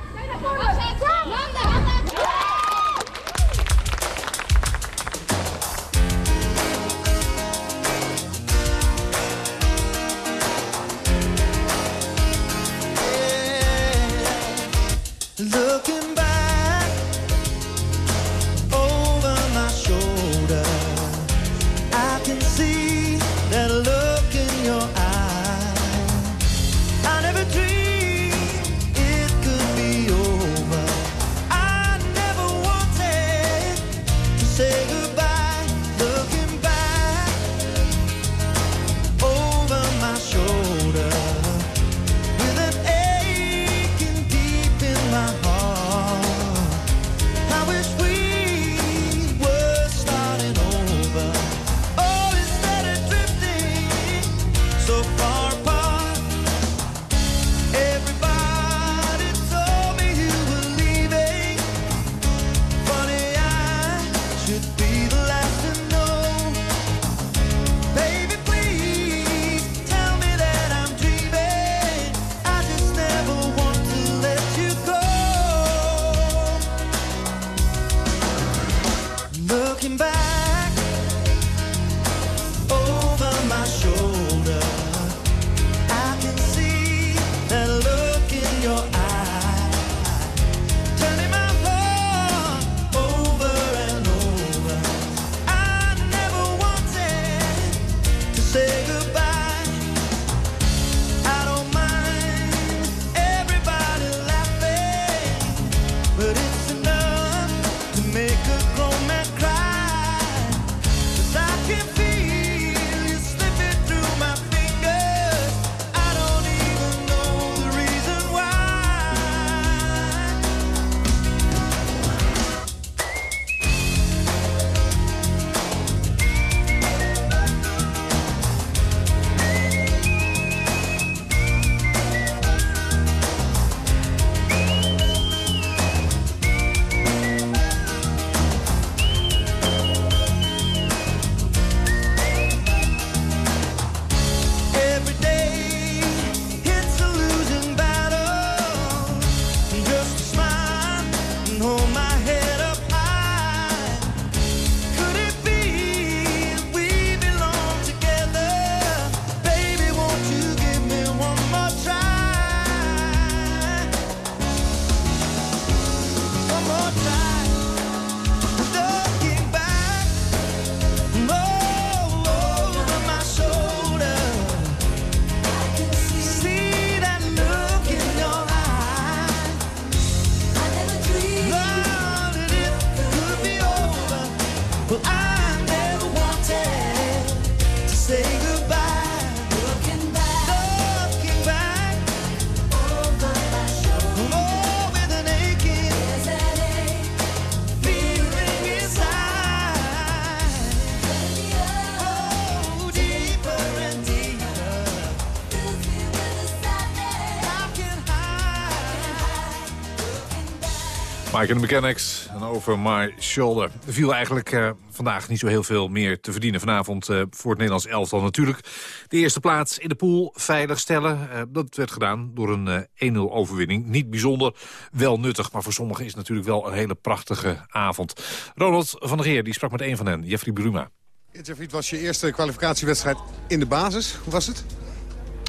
Mike in de Mechanics en over my shoulder. Er viel eigenlijk uh, vandaag niet zo heel veel meer te verdienen vanavond uh, voor het Nederlands elftal. Natuurlijk de eerste plaats in de pool veilig stellen. Uh, dat werd gedaan door een 1-0 overwinning. Niet bijzonder, wel nuttig, maar voor sommigen is het natuurlijk wel een hele prachtige avond. Ronald van der Geer die sprak met een van hen, Jeffrey Bruma. Jeffrey, het was je eerste kwalificatiewedstrijd in de basis. Hoe was het?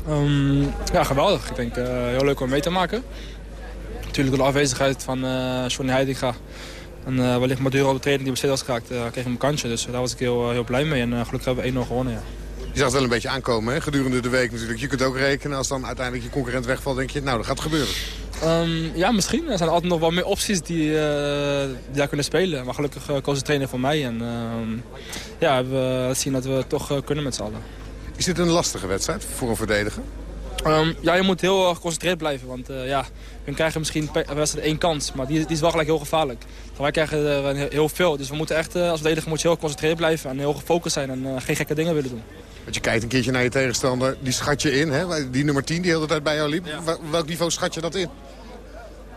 Um, ja, geweldig. Ik denk heel leuk om mee te maken natuurlijk de afwezigheid van uh, Johnny Heidinga. En uh, wellicht Maduro op de training die besteed was geraakt, uh, kreeg hem een kansje. Dus daar was ik heel, heel blij mee. En gelukkig hebben we 1-0 gewonnen, ja. Je zag het wel een beetje aankomen hè? gedurende de week natuurlijk. Je kunt ook rekenen als dan uiteindelijk je concurrent wegvalt, denk je, nou, dat gaat gebeuren. Um, ja, misschien. Er zijn altijd nog wel meer opties die, uh, die daar kunnen spelen. Maar gelukkig uh, koos de trainer voor mij. En uh, ja, we zien dat we toch kunnen met z'n allen. Is dit een lastige wedstrijd voor een verdediger? Um, ja, je moet heel geconcentreerd blijven. Want ja, we krijgen misschien per wedstrijd één kans. Maar die, die is wel gelijk heel gevaarlijk. wij krijgen er heel veel. Dus we moeten echt, als verdediger moet je heel geconcentreerd blijven. En heel gefocust zijn en geen gekke dingen willen doen. Want je kijkt een keertje naar je tegenstander. Die schat je in, hè? Die nummer 10 die de hele tijd bij jou liep. Welk niveau schat je dat in?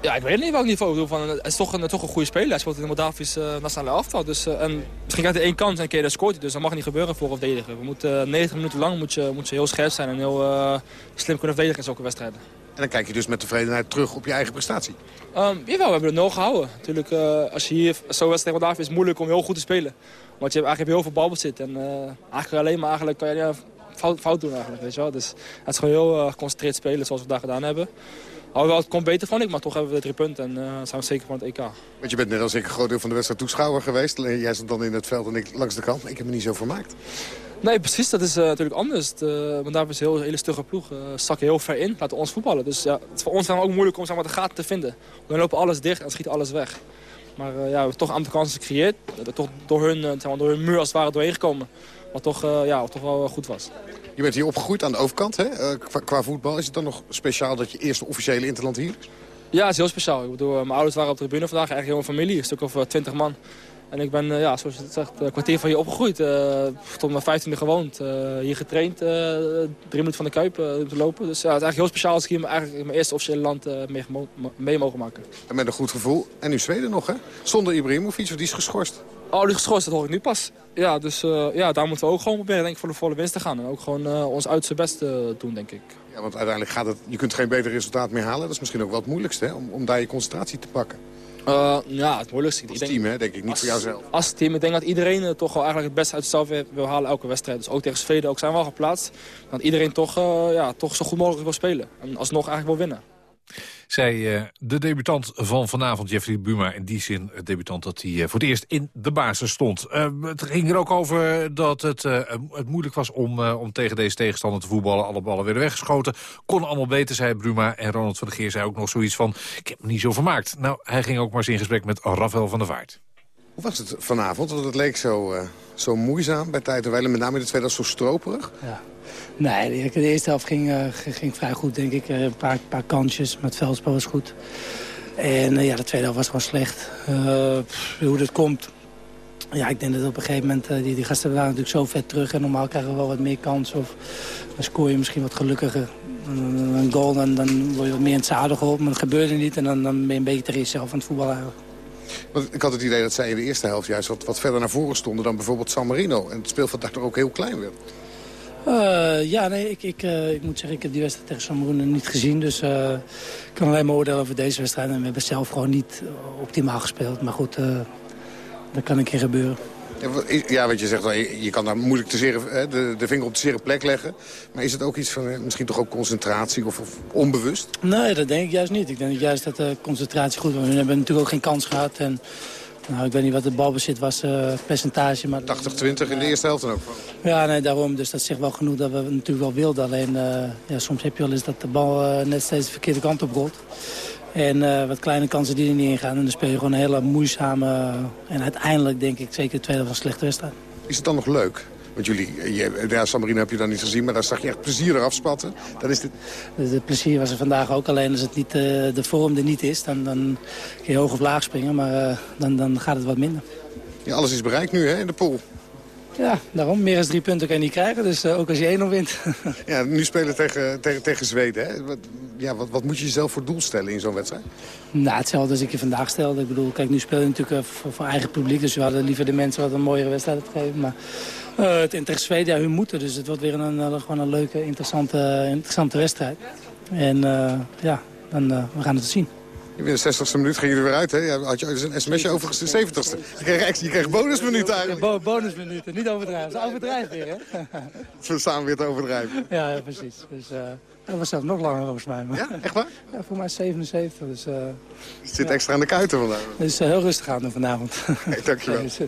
Ja, ik weet niet welk niveau. Van, het is toch een, toch een goede speler. Hij speelt in de Moldavische uh, nationale elftal. Dus, uh, en misschien krijgt hij één kans en een keer scoort hij. Dus dat mag niet gebeuren voor een verdediger. We moeten, uh, 90 minuten lang moet je, moet je heel scherp zijn en heel slim kunnen verdedigen in zulke wedstrijden. En dan kijk je dus met tevredenheid terug op je eigen prestatie? Um, jawel, we hebben het nul gehouden. Natuurlijk, als je hier zo'n wedstrijd tegen Moldavië is het moeilijk om heel goed te spelen. Want je hebt eigenlijk heel veel balbezit. En eigenlijk alleen maar eigenlijk kan je fout, fout doen eigenlijk. Weet je wel? Dus het is gewoon heel geconcentreerd spelen zoals we daar gedaan hebben. Alhoewel, het komt beter van ik, maar toch hebben we drie punten en uh, zijn we zeker van het EK. Want je bent net als ik een groot deel van de wedstrijd toeschouwer geweest. Jij stond dan in het veld en ik langs de kant. Ik heb me niet zo vermaakt. Nee, precies. Dat is uh, natuurlijk anders. De, want daar is een hele stugge ploeg. Uh, zakken heel ver in, laten ons voetballen. Dus ja, het is voor ons dan ook moeilijk om zeg maar, de gaten te vinden. We lopen alles dicht en schieten alles weg. Maar uh, ja, we hebben toch een aantal kansen gecreëerd. Toch door hun, zeg maar, door hun muur als het ware doorheen gekomen. Wat toch, ja, wat toch wel goed was. Je bent hier opgegroeid aan de overkant, hè? Qua, qua, voetbal. Is het dan nog speciaal dat je eerste officiële interland hier is? Ja, het is heel speciaal. Ik bedoel, mijn ouders waren op de tribune vandaag. Eigenlijk heel een familie, een stuk of twintig man. En ik ben, ja, zoals je het zegt, een kwartier van hier opgegroeid. Uh, tot mijn vijftiende gewoond. Uh, hier getraind, uh, drie minuten van de Kuip te lopen. Dus ja, het is eigenlijk heel speciaal als ik hier eigenlijk mijn eerste officiële land mee, mee mogen maken. En met een goed gevoel. En nu Zweden nog, hè? Zonder Ibrahimovic, die is geschorst. Oh, die is geschorst, dat hoor ik nu pas. Ja, dus ja, daar moeten we ook gewoon proberen denk ik, voor de volle winst te gaan. En ook gewoon ons uiterste best doen, denk ik. Ja, want uiteindelijk gaat het, je kunt geen beter resultaat meer halen. Dat is misschien ook wel het moeilijkste, hè? Om, om daar je concentratie te pakken. Uh, ja, het moeilijkste. Als team, hè, denk ik. Niet als, voor jouzelf. Als team. Ik denk dat iedereen uh, toch wel eigenlijk het beste uit zichzelf wil halen elke wedstrijd. Dus ook tegen Zweden ook zijn we al geplaatst. Dat iedereen toch, uh, ja, toch zo goed mogelijk wil spelen. En alsnog eigenlijk wil winnen. Zij uh, de debutant van vanavond, Jeffrey Buma. In die zin het debutant dat hij uh, voor het eerst in de basis stond. Het ging er ook over dat het, het moeilijk was om, om tegen deze tegenstander te voetballen. Alle ballen werden weggeschoten. Kon allemaal beter, zei Bruma. En Ronald van der Geer zei ook nog zoiets van... ik heb me niet zo vermaakt. Nou, hij ging ook maar eens in gesprek met Rafael van der Vaart. Hoe was het vanavond? Want het leek zo, zo moeizaam bij tijd en. Met name in de tweede zo stroperig. Ja. Nee, de, eerste helft ging, uh, ging vrij goed, denk ik. Een paar, paar kansjes, maar het veldspel was goed. En ja, de tweede helft was gewoon slecht. Hoe dat komt... Ja, ik denk dat op een gegeven moment... die, die gasten waren natuurlijk zo vet terug... en normaal krijgen we wel wat meer kans. Of dan scoor je misschien wat gelukkiger. Een goal, dan, dan word je wat meer in het zadel geholpen. Maar dat gebeurde niet en dan, dan ben je een beetje tegen jezelf aan het voetballen. Want ik had het idee dat zij in de eerste helft juist wat, wat verder naar voren stonden... dan bijvoorbeeld San Marino. En het speelveld daardoor ook heel klein werd. Uh, ja, nee, ik, ik, uh, ik moet zeggen, ik heb die wedstrijd tegen Samoen niet gezien. Dus uh, ik kan alleen maar oordelen over deze wedstrijd. En we hebben zelf gewoon niet optimaal gespeeld. Maar goed, dat kan een keer gebeuren. Ja, wat je zegt, je kan daar moeilijk te de, de vinger op de zere plek leggen. Maar is het ook iets van misschien toch ook concentratie of, of onbewust? Nee, dat denk ik juist niet. Ik denk juist dat de concentratie goed was. We hebben natuurlijk ook geen kans gehad. En nou, ik weet niet wat het balbezit was, uh, percentage. Maar 80-20 in de eerste helft dan ook? Ja, nee, daarom. Dus dat zegt wel genoeg dat we natuurlijk wel wilden. Alleen, uh, ja, soms heb je wel eens dat de bal uh, net steeds de verkeerde kant op rolt. En wat kleine kansen die er niet in gaan. En dan speel je gewoon een hele moeizame... en uiteindelijk denk ik zeker de tweede van een slechte wedstrijd. Is het dan nog leuk? Want jullie, je, ja, San Marino heb je dan niet gezien, maar daar zag je echt plezier eraf spatten. Dan is dit... Het plezier was er vandaag ook, alleen als het niet, uh, de vorm er niet is, dan, dan kun je hoog of laag springen, maar uh, dan, dan gaat het wat minder. Ja, alles is bereikt nu hè, in de pool. Ja, daarom. Meer dan drie punten kan je niet krijgen. Dus ook als je 1-0 wint. [laughs] ja, nu spelen tegen, tegen, tegen Zweden. Hè? Wat, ja, wat, wat moet je jezelf voor doel stellen in zo'n wedstrijd? Nou, hetzelfde als ik je vandaag stelde. Ik bedoel, kijk, nu speel je natuurlijk voor, voor, eigen publiek. Dus we hadden liever de mensen wat een mooiere wedstrijd te geven. Maar uh, het tegen Zweden, ja, hun moeten. Dus het wordt weer een, gewoon een leuke, interessante, interessante wedstrijd. En ja, dan, we gaan het zien. In de 60ste minuut ging je er weer uit, hè? Had je een sms'je overigens de 70ste. Je kreeg, je kreeg bonusminuten eigenlijk. Bo bonusminuten, niet overdrijven. Dat is overdrijven weer, hè? [laughs] We staan weer te overdrijven. Ja, ja precies. Dus, uh, dat was zelfs nog langer volgens mij. Maar... Ja, echt waar? Ja, voor mij 77. Dus, uh, het zit ja. extra aan de kuiten vandaag. Het is uh, heel rustig aan vanavond. Hey, dankjewel. [laughs]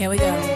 Here we go.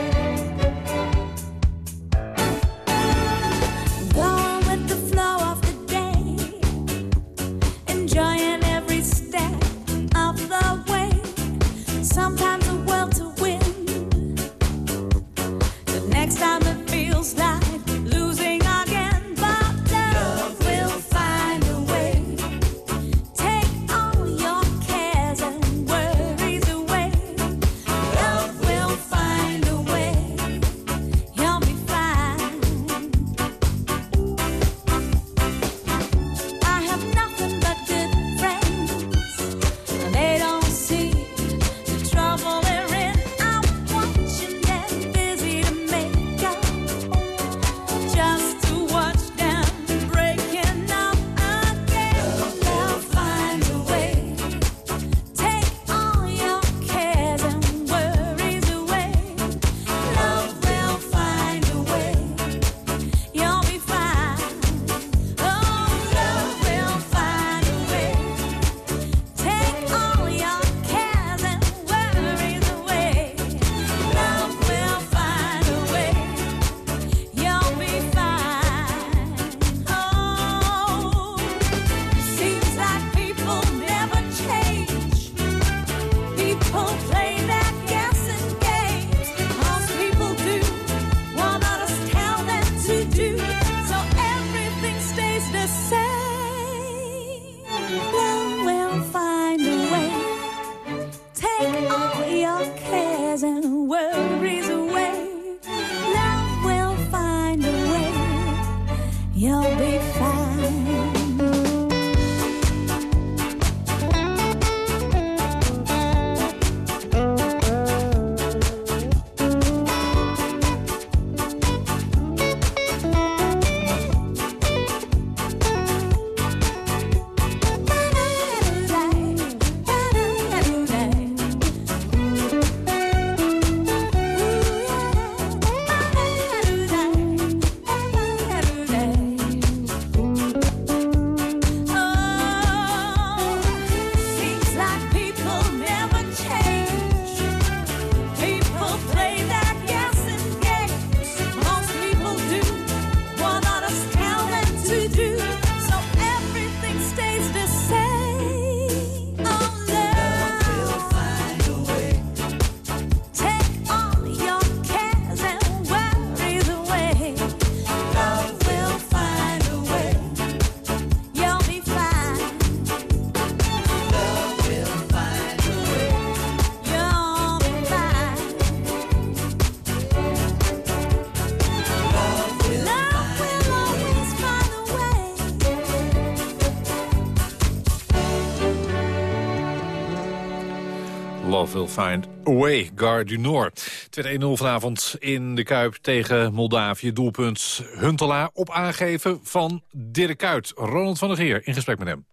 Find a way, du Nord. 2-1-0 vanavond in de Kuip tegen Moldavië. Doelpunt Huntelaar op aangeven van Dirk Kuyt. Ronald van der Geer in gesprek met hem.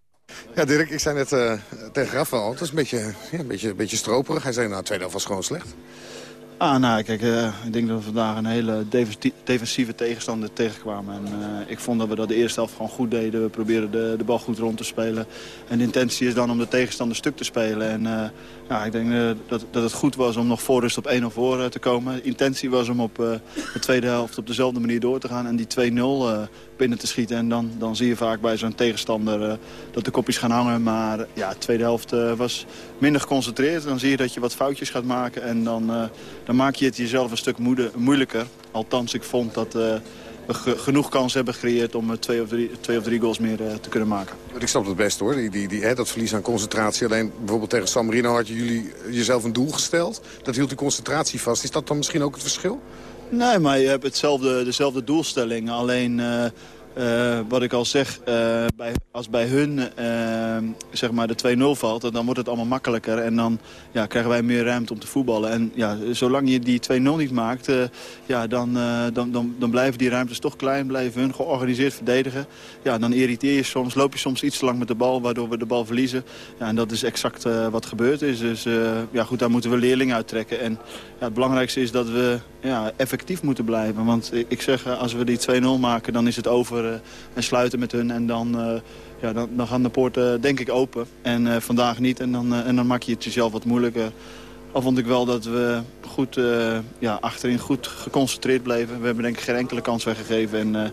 Ja, Dirk, ik zei net eh, tegen Rafael, het is een beetje, ja, een, beetje, een beetje stroperig. Hij zei, nou, tweede helft was gewoon slecht. Ah, nou, kijk, eh, ik denk dat we vandaag een hele defensie- defensieve tegenstander tegenkwamen. En eh, ik vond dat we dat de eerste helft gewoon goed deden. We probeerden de, de bal goed rond te spelen. En de intentie is dan om de tegenstander stuk te spelen. En eh, ja, ik denk dat, dat het goed was om nog voor rust op 1-0 voor eh, te komen. De intentie was om op de tweede helft op dezelfde manier door te gaan. En die 2-0 eh, binnen te schieten. En dan, dan zie je vaak bij zo'n tegenstander dat de kopjes gaan hangen. Maar ja, de tweede helft was minder geconcentreerd. Dan zie je dat je wat foutjes gaat maken. En dan, dan maak je het jezelf een stuk moeilijker. Althans, ik vond dat... eh, ge- genoeg kans hebben gecreëerd om eh, twee, of drie, twee of drie goals meer eh, te kunnen maken. Ik snap het best hoor, die, die, die, hè, dat verlies aan concentratie. Alleen bijvoorbeeld tegen San Marino had je jullie jezelf een doel gesteld. Dat hield die concentratie vast. Is dat dan misschien ook het verschil? Nee, maar je hebt hetzelfde, dezelfde doelstelling. Alleen, eh, wat ik al zeg, eh, bij, als bij hun eh, zeg maar de 2-0 valt... dan wordt het allemaal makkelijker. En dan ja, krijgen wij meer ruimte om te voetballen. En ja, zolang je die 2-0 niet maakt, ja, dan, dan, dan, dan blijven die ruimtes toch klein. Blijven hun georganiseerd verdedigen. Ja, dan irriteer je soms, loop je soms iets te lang met de bal... waardoor we de bal verliezen. Ja, en dat is exact wat gebeurd is. Dus ja, goed, daar moeten we leerling uit trekken. En het belangrijkste is dat we ja, effectief moeten blijven. Want ik- zeg, eh, als we die 2-0 maken, dan is het over eh, en sluiten met hun. En dan, eh, ja, dan, dan gaan de poorten denk ik open. En vandaag niet. En dan, en dan maak je het jezelf wat moeilijker. Al vond ik wel dat we goed, ja, achterin goed geconcentreerd bleven. We hebben denk ik geen enkele kans weggegeven. En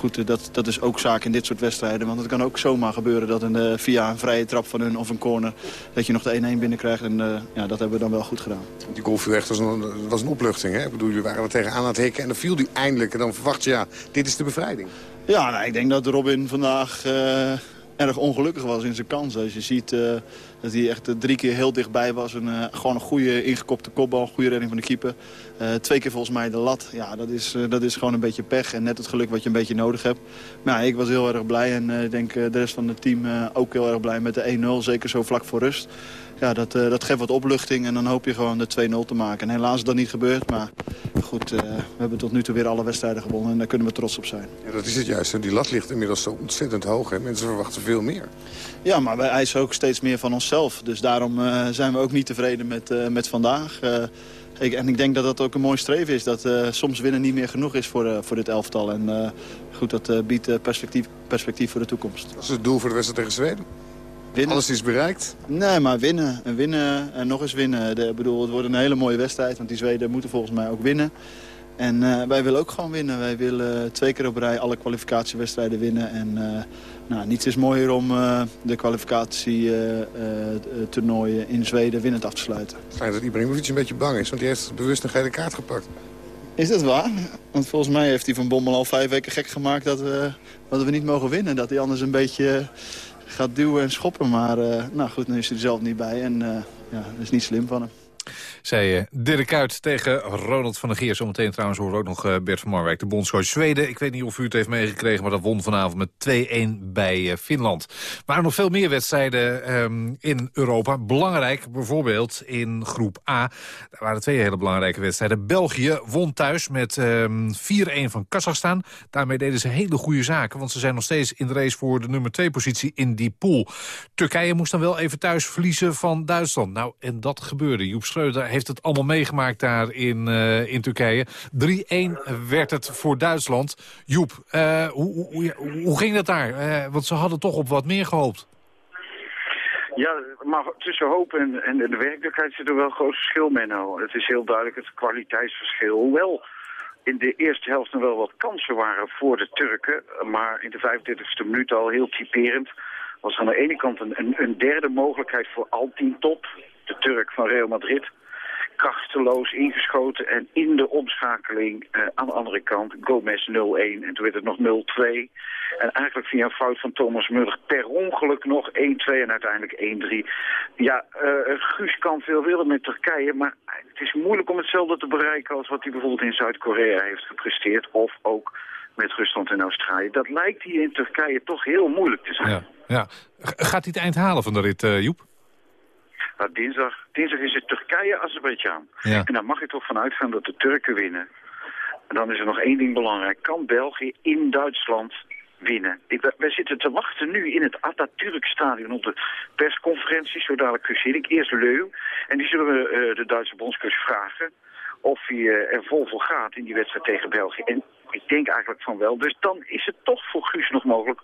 goed, eh, dat, dat is ook zaak in dit soort wedstrijden. Want het kan ook zomaar gebeuren dat een, eh, via een vrije trap van hun of een corner... dat je nog de 1-1 binnenkrijgt. En eh, ja, dat hebben we dan wel goed gedaan. Die goal viel echt als een, was een opluchting. Hè? Ik bedoel, jullie waren er tegenaan aan het hikken en dan viel die eindelijk. En dan verwacht je, ja, dit is de bevrijding. Ja, nou, ik denk dat Robin vandaag erg ongelukkig was in zijn kansen. Als je ziet dat hij echt eh, drie keer heel dichtbij was. Een, eh, gewoon een goede ingekopte kopbal, goede redding van de keeper. Eh, twee keer volgens mij de lat. Ja, dat is, dat is gewoon een beetje pech en net het geluk wat je een beetje nodig hebt. Maar ik was heel erg blij en ik denk de rest van het team ook heel erg blij met de 1-0. Zeker zo vlak voor rust. Ja, dat, dat geeft wat opluchting en dan hoop je gewoon de 2-0 te maken. En helaas is dat niet gebeurd, maar goed, eh, we hebben tot nu toe weer alle wedstrijden gewonnen. En daar kunnen we trots op zijn. Ja, dat is het juist. hè. Die lat ligt inmiddels zo ontzettend hoog. Hè? Mensen verwachten veel meer. Ja, maar wij eisen ook steeds meer van onszelf. Dus daarom eh, zijn we ook niet tevreden met, eh, met vandaag. Ik, en ik denk dat dat ook een mooi streven is. Dat soms winnen niet meer genoeg is voor, voor dit elftal. En goed, dat biedt perspectief, perspectief voor de toekomst. Dat is het doel voor de wedstrijd tegen Zweden. Winnen. Alles is bereikt. Nee, maar winnen. En winnen en nog eens winnen. De, bedoel, het wordt een hele mooie wedstrijd. Want die Zweden moeten volgens mij ook winnen. En eh, wij willen ook gewoon winnen. Wij willen twee keer op rij alle kwalificatiewedstrijden winnen. En eh, nou, niets is mooier om eh, de kwalificatietoernooien in Zweden winnend af te sluiten. Schijnt dat Ibrahimovic een beetje bang is. Want die heeft bewust een gele kaart gepakt. Is dat waar? Want volgens mij heeft hij Van Bommel al vijf weken gek gemaakt dat we, dat we niet mogen winnen. Dat hij anders een beetje eh, gaat duwen en schoppen. Maar eh, nou goed, nu is hij er zelf niet bij. En eh, ja, dat is niet slim van hem. Zei eh, Dirk Kuyt tegen Ronald van der Geer. Zometeen trouwens horen we ook nog eh, Bert van Marwijk, de bondscoach Zweden. Ik weet niet of u het heeft meegekregen, maar dat won vanavond met 2-1 bij eh, Finland. Waren nog veel meer wedstrijden ehm, in Europa. Belangrijk bijvoorbeeld in groep A. Daar waren twee hele belangrijke wedstrijden. België won thuis met ehm 4-1 van Kazachstan. Daarmee deden ze hele goede zaken, want ze zijn nog steeds in de race voor de nummer 2 positie in die pool. Turkije moest dan wel even thuis verliezen van Duitsland. Nou, en dat gebeurde. Joep Heeft het allemaal meegemaakt daar in, eh, in Turkije. 3-1 werd het voor Duitsland. Joep, eh, hoe, hoe, hoe, ging dat daar? Eh, want ze hadden toch op wat meer gehoopt. Ja, maar tussen hoop en, en de werkelijkheid zit er wel een groot verschil, Menno. Het is heel duidelijk het kwaliteitsverschil. Hoewel in de eerste helft nog wel wat kansen waren voor de Turken. Maar in de 35e minuut al heel typerend was aan de ene kant een, een, derde mogelijkheid voor Altin Top, de Turk van Real Madrid. Krachteloos ingeschoten en in de omschakeling eh, aan de andere kant Gomez 0-1 en toen werd het nog 0-2. En eigenlijk via een fout van Thomas Muller per ongeluk nog 1-2 en uiteindelijk 1-3. Ja, eh, Guus kan veel willen met Turkije, maar het is moeilijk om hetzelfde te bereiken als wat hij bijvoorbeeld in Zuid-Korea heeft gepresteerd. Of ook met Rusland en Australië. Dat lijkt hier in Turkije toch heel moeilijk te zijn. Ja, ja. Gaat hij het eind halen van de rit, eh, Joep? Nou, dinsdag, dinsdag is het Turkije-Azerbeidzjan. Ja. En daar mag je toch van uitgaan dat de Turken winnen. En dan is er nog één ding belangrijk. Kan België in Duitsland winnen? Ik, wij- wij zitten te wachten nu in het Atatürk-stadion op de persconferentie. Zo dadelijk zit ik. Eerst Leu. En die zullen we eh, de Duitse bondscoach vragen of hij eh, er vol voor gaat in die wedstrijd tegen België. En ik denk eigenlijk van wel. Dus dan is het toch voor Guus nog mogelijk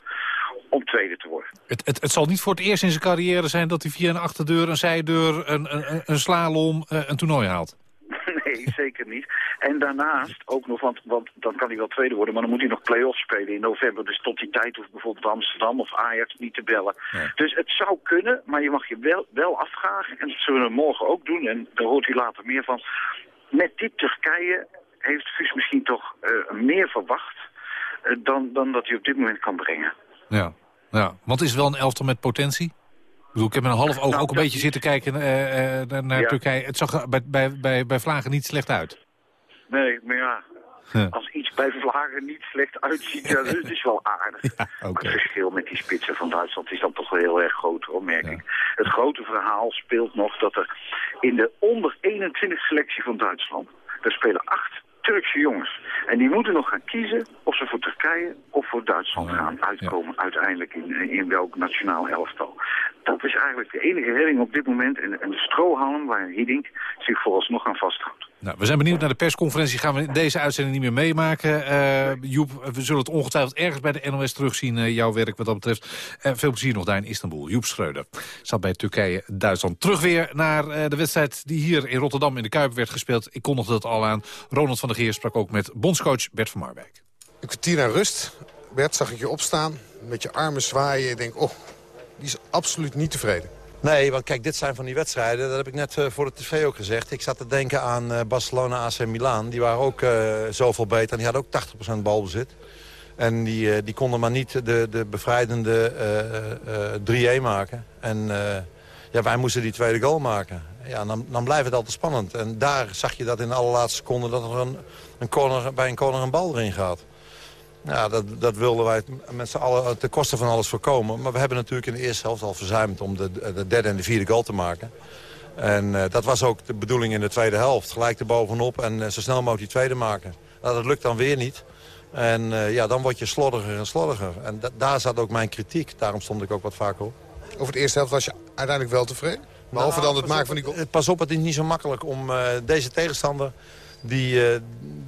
om tweede te worden. Het, het, het zal niet voor het eerst in zijn carrière zijn dat hij via een achterdeur, een zijdeur, een, een, een slalom, eh, een toernooi haalt. [laughs] Nee, zeker niet. En daarnaast ook nog, want, want dan kan hij wel tweede worden, maar dan moet hij nog play-offs spelen in november. Dus tot die tijd hoeft bijvoorbeeld Amsterdam of Ajax niet te bellen. Dus het zou kunnen, maar je mag je wel, wel afvragen, en dat zullen we morgen ook doen, en daar hoort u later meer van. Met dit Turkije heeft Guus misschien toch eh, meer verwacht eh, dan, dan dat hij op dit moment kan brengen. Ja, ja. want is het wel een elftal met potentie? Ik bedoel, ik heb met een half oog Nou, ook een dat beetje zitten kijken eh, eh, naar, Ja. Turkije. Het zag bij, bij, bij, bij Vlagen niet slecht uit. Nee, maar ja, Ja. als iets bij Vlagen niet slecht uitziet, dan [laughs] is wel aardig. oké. Maar Het verschil met die spitsen van Duitsland is dan toch wel heel erg groot, hoor, merk ik. Het grote verhaal speelt nog dat er in de onder 21 selectie van Duitsland, daar spelen acht Turkse jongens. En die moeten nog gaan kiezen of ze voor Turkije of voor Duitsland gaan uitkomen uiteindelijk in, in welk nationaal elftal. Dat is eigenlijk de enige redding op dit moment en, en de strohalm waar Hiddink zich vooralsnog aan vasthoudt. Nou, we zijn benieuwd naar de persconferentie. Gaan we in deze uitzending niet meer meemaken. Eh, Joep, we zullen het ongetwijfeld ergens bij de NOS terugzien, eh, jouw werk wat dat betreft. Eh, veel plezier nog daar in Istanbul. Joep Schreuder zat bij Turkije-Duitsland. Terug weer naar eh, de wedstrijd die hier in Rotterdam in de Kuip werd gespeeld. Ik kondigde het al aan. Ronald van der Geer sprak ook met bondscoach Bert van Marwijk. Een kwartier naar rust. Bert, zag ik je opstaan. Met je armen zwaaien. Ik denk, oh, die is absoluut niet tevreden. Nee, want kijk, dit zijn van die wedstrijden. Dat heb ik net eh, voor de tv ook gezegd. Ik zat te denken aan eh, Barcelona, AC Milan. Die waren ook eh, zoveel beter. En die hadden ook 80% balbezit. En die, die konden maar niet de, de bevrijdende eh, eh, 3-1 maken. En ja, wij moesten die tweede goal maken. Ja, dan, dan blijft het altijd spannend. En daar zag je dat in de allerlaatste seconde... dat er een, een corner, bij een corner een bal erin gaat. Ja, dat, dat wilden wij met z'n allen ten koste van alles voorkomen. Maar we hebben natuurlijk in de eerste helft al verzuimd om de, de derde en de vierde goal te maken. En eh, dat was ook de bedoeling in de tweede helft. Gelijk erbovenop en eh, zo snel mogelijk die tweede maken. Nou, dat lukt dan weer niet. En eh, ja, dan word je slordiger en slordiger. En da- daar zat ook mijn kritiek. Daarom stond ik ook wat vaker op. Over de eerste helft was je uiteindelijk wel tevreden? Behalve Nou, dan het maken van die goal. eh, Pas op, het is niet zo makkelijk om eh, deze tegenstander... Die, eh,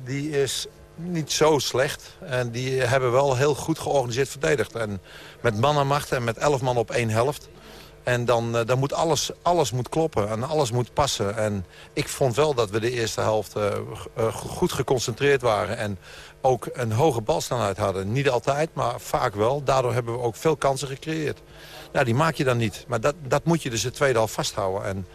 die is niet zo slecht. En die hebben wel heel goed georganiseerd verdedigd. En met mannenmacht en met elf man op één helft. En dan, eh, dan moet alles, alles moet kloppen en alles moet passen. En ik vond wel dat we de eerste helft eh, eh, goed geconcentreerd waren. En ook een hoge balsnelheid hadden. Niet altijd, maar vaak wel. Daardoor hebben we ook veel kansen gecreëerd. Nou, die maak je dan niet. Maar dat, dat moet je dus de tweede helft vasthouden. En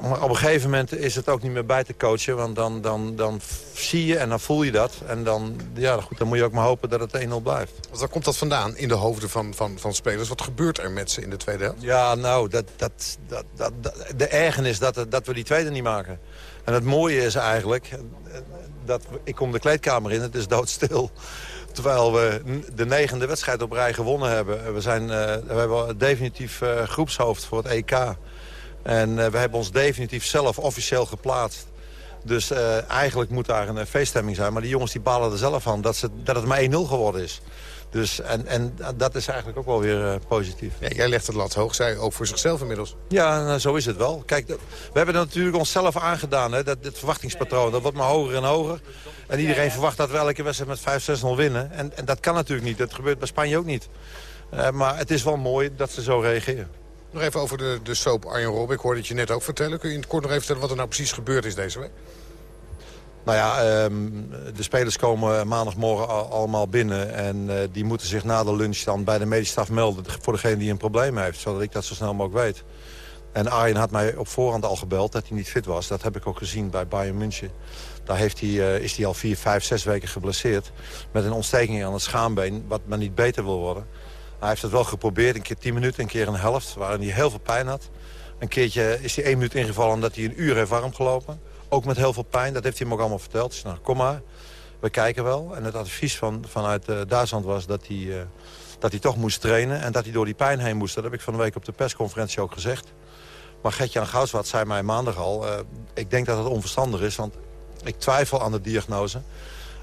maar op een gegeven moment is het ook niet meer bij te coachen. Want dan, dan, dan zie je en dan voel je dat. En dan, ja, goed, dan moet je ook maar hopen dat het 1-0 blijft. Want waar komt dat vandaan in de hoofden van, van, van spelers? Wat gebeurt er met ze in de tweede helft? Ja, nou, dat, dat, dat, dat, de ergernis dat, dat we die tweede niet maken. En het mooie is eigenlijk, dat ik kom de kleedkamer in, het is doodstil. [laughs] Terwijl we de negende wedstrijd op rij gewonnen hebben. We, zijn, eh, we hebben definitief eh, groepshoofd voor het EK. En eh, we hebben ons definitief zelf officieel geplaatst. Dus eh, eigenlijk moet daar een eh, feeststemming zijn. Maar die jongens die balen er zelf van dat, ze, dat het maar 1-0 geworden is. Dus, en, en dat is eigenlijk ook wel weer positief. Ja, jij legt het lat hoog, zij ook voor zichzelf inmiddels. Ja, nou, zo is het wel. Kijk, we hebben het natuurlijk onszelf aangedaan. Hè, dat, dit verwachtingspatroon, dat wordt maar hoger en hoger. En iedereen verwacht dat we elke wedstrijd met 5-6-0 winnen. En, en dat kan natuurlijk niet. Dat gebeurt bij Spanje ook niet. Maar het is wel mooi dat ze zo reageren. Nog even over de, de soap Arjen Robben. Ik hoorde het je net ook vertellen. Kun je in het kort nog even vertellen wat er nou precies gebeurd is deze week? Nou ja, ehm, de spelers komen maandagmorgen al- allemaal binnen. En eh, die moeten zich na de lunch dan bij de medische staf melden... voor degene die een probleem heeft, zodat ik dat zo snel mogelijk weet. En Arjen had mij op voorhand al gebeld dat hij niet fit was. Dat heb ik ook gezien bij Bayern München. Daar heeft hij, eh, is hij al vier, vijf, zes weken geblesseerd. Met een ontsteking aan het schaambeen, wat maar niet beter wil worden. Hij heeft het wel geprobeerd, een keer tien minuten, een keer een helft... waarin hij heel veel pijn had. Een keertje is hij één minuut ingevallen omdat hij een uur heeft warm gelopen. Ook met heel veel pijn, dat heeft hij hem ook allemaal verteld. Dus nou, kom maar, we kijken wel. En het advies van, vanuit eh, Duitsland was dat hij, eh, dat hij toch moest trainen... en dat hij door die pijn heen moest. Dat heb ik van de week op de persconferentie ook gezegd. Maar Gertjan zei mij maandag al... eh, ik denk dat het onverstandig is, want ik twijfel aan de diagnose.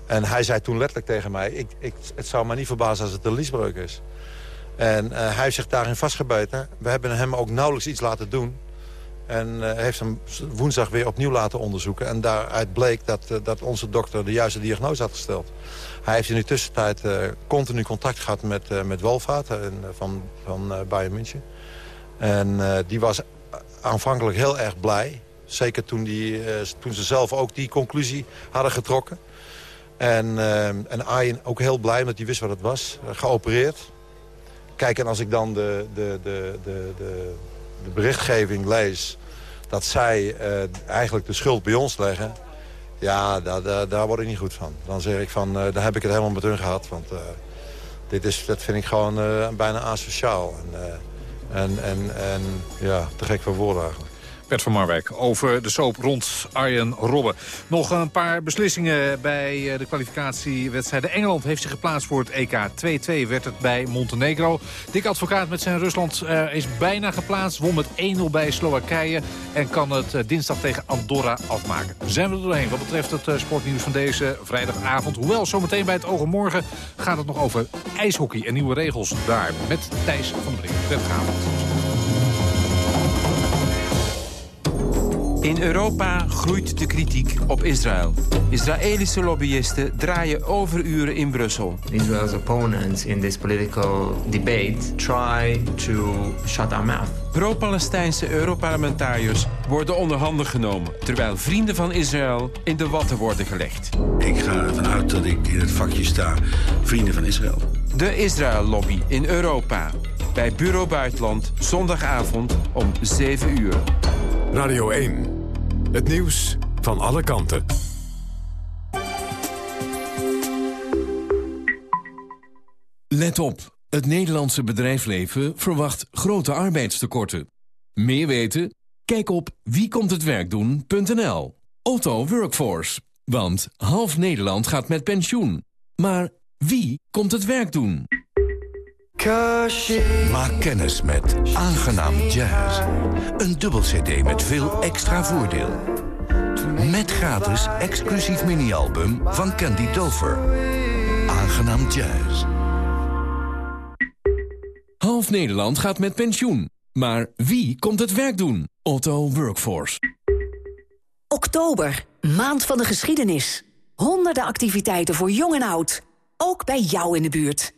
En hij zei toen letterlijk tegen mij... Ik, ik, het zou me niet verbazen als het een liesbreuk is. En eh, hij heeft zich daarin vastgebeten. We hebben hem ook nauwelijks iets laten doen. En eh, heeft hem woensdag weer opnieuw laten onderzoeken. En daaruit bleek dat, eh, dat onze dokter de juiste diagnose had gesteld. Hij heeft in de tussentijd continu contact gehad met, met van, van Bayern München. En die was aanvankelijk heel erg blij. Zeker toen, die, toen ze zelf ook die conclusie hadden getrokken. En, en Arjen ook heel blij, omdat hij wist wat het was. Geopereerd. Kijk, en als ik dan de, de, de, de, de, de berichtgeving lees... dat zij eh, eigenlijk de schuld bij ons leggen... Ja, daar, daar, word ik niet goed van. Dan zeg ik van, uh, daar heb ik het helemaal met hun gehad. Want uh, dit is, dat vind ik gewoon bijna asociaal. En, en, en, en ja, te gek voor woorden eigenlijk. Bert van Marwijk over de soap rond Arjen Robben. Nog een paar beslissingen bij de kwalificatiewedstrijden. Engeland heeft zich geplaatst voor het EK. 2-2 werd het bij Montenegro. Dick Advocaat met zijn Rusland uh, is bijna geplaatst. Won met 1-0 bij Slowakije. En kan het uh, dinsdag tegen Andorra afmaken. Zijn we er doorheen wat betreft het sportnieuws van deze vrijdagavond. Hoewel, zometeen bij het ogen morgen gaat het nog over ijshockey en nieuwe regels daar. Met Thijs van der Brink. Prettige. In Europa groeit de kritiek op Israël. Israëlische lobbyisten draaien overuren in Brussel. Israel's opponents in this political debate try to shut our mouth. Pro-Palestijnse Europarlementariërs worden onder handen genomen... terwijl vrienden van Israël in de watten worden gelegd. Ik ga ervan uit dat ik in het vakje sta vrienden van Israël. De Israël-lobby in Europa. Bij Bureau Buitenland, zondagavond om 7 uur. Radio 1. Het nieuws van alle kanten. Let op. Het Nederlandse bedrijfsleven verwacht grote arbeidstekorten. Meer weten? Kijk op wiekomthetwerkdoen.nl. Otto Workforce. Want half Nederland gaat met pensioen. Maar wie komt het werk doen? Maak kennis met Aangenaam Jazz. Een dubbel cd met veel extra voordeel. Met gratis exclusief mini-album van Candy Dover. Aangenaam Jazz. Half Nederland gaat met pensioen. Maar wie komt het werk doen? Otto Workforce. Oktober, maand van de geschiedenis. Honderden activiteiten voor jong en oud. Ook bij jou in de buurt.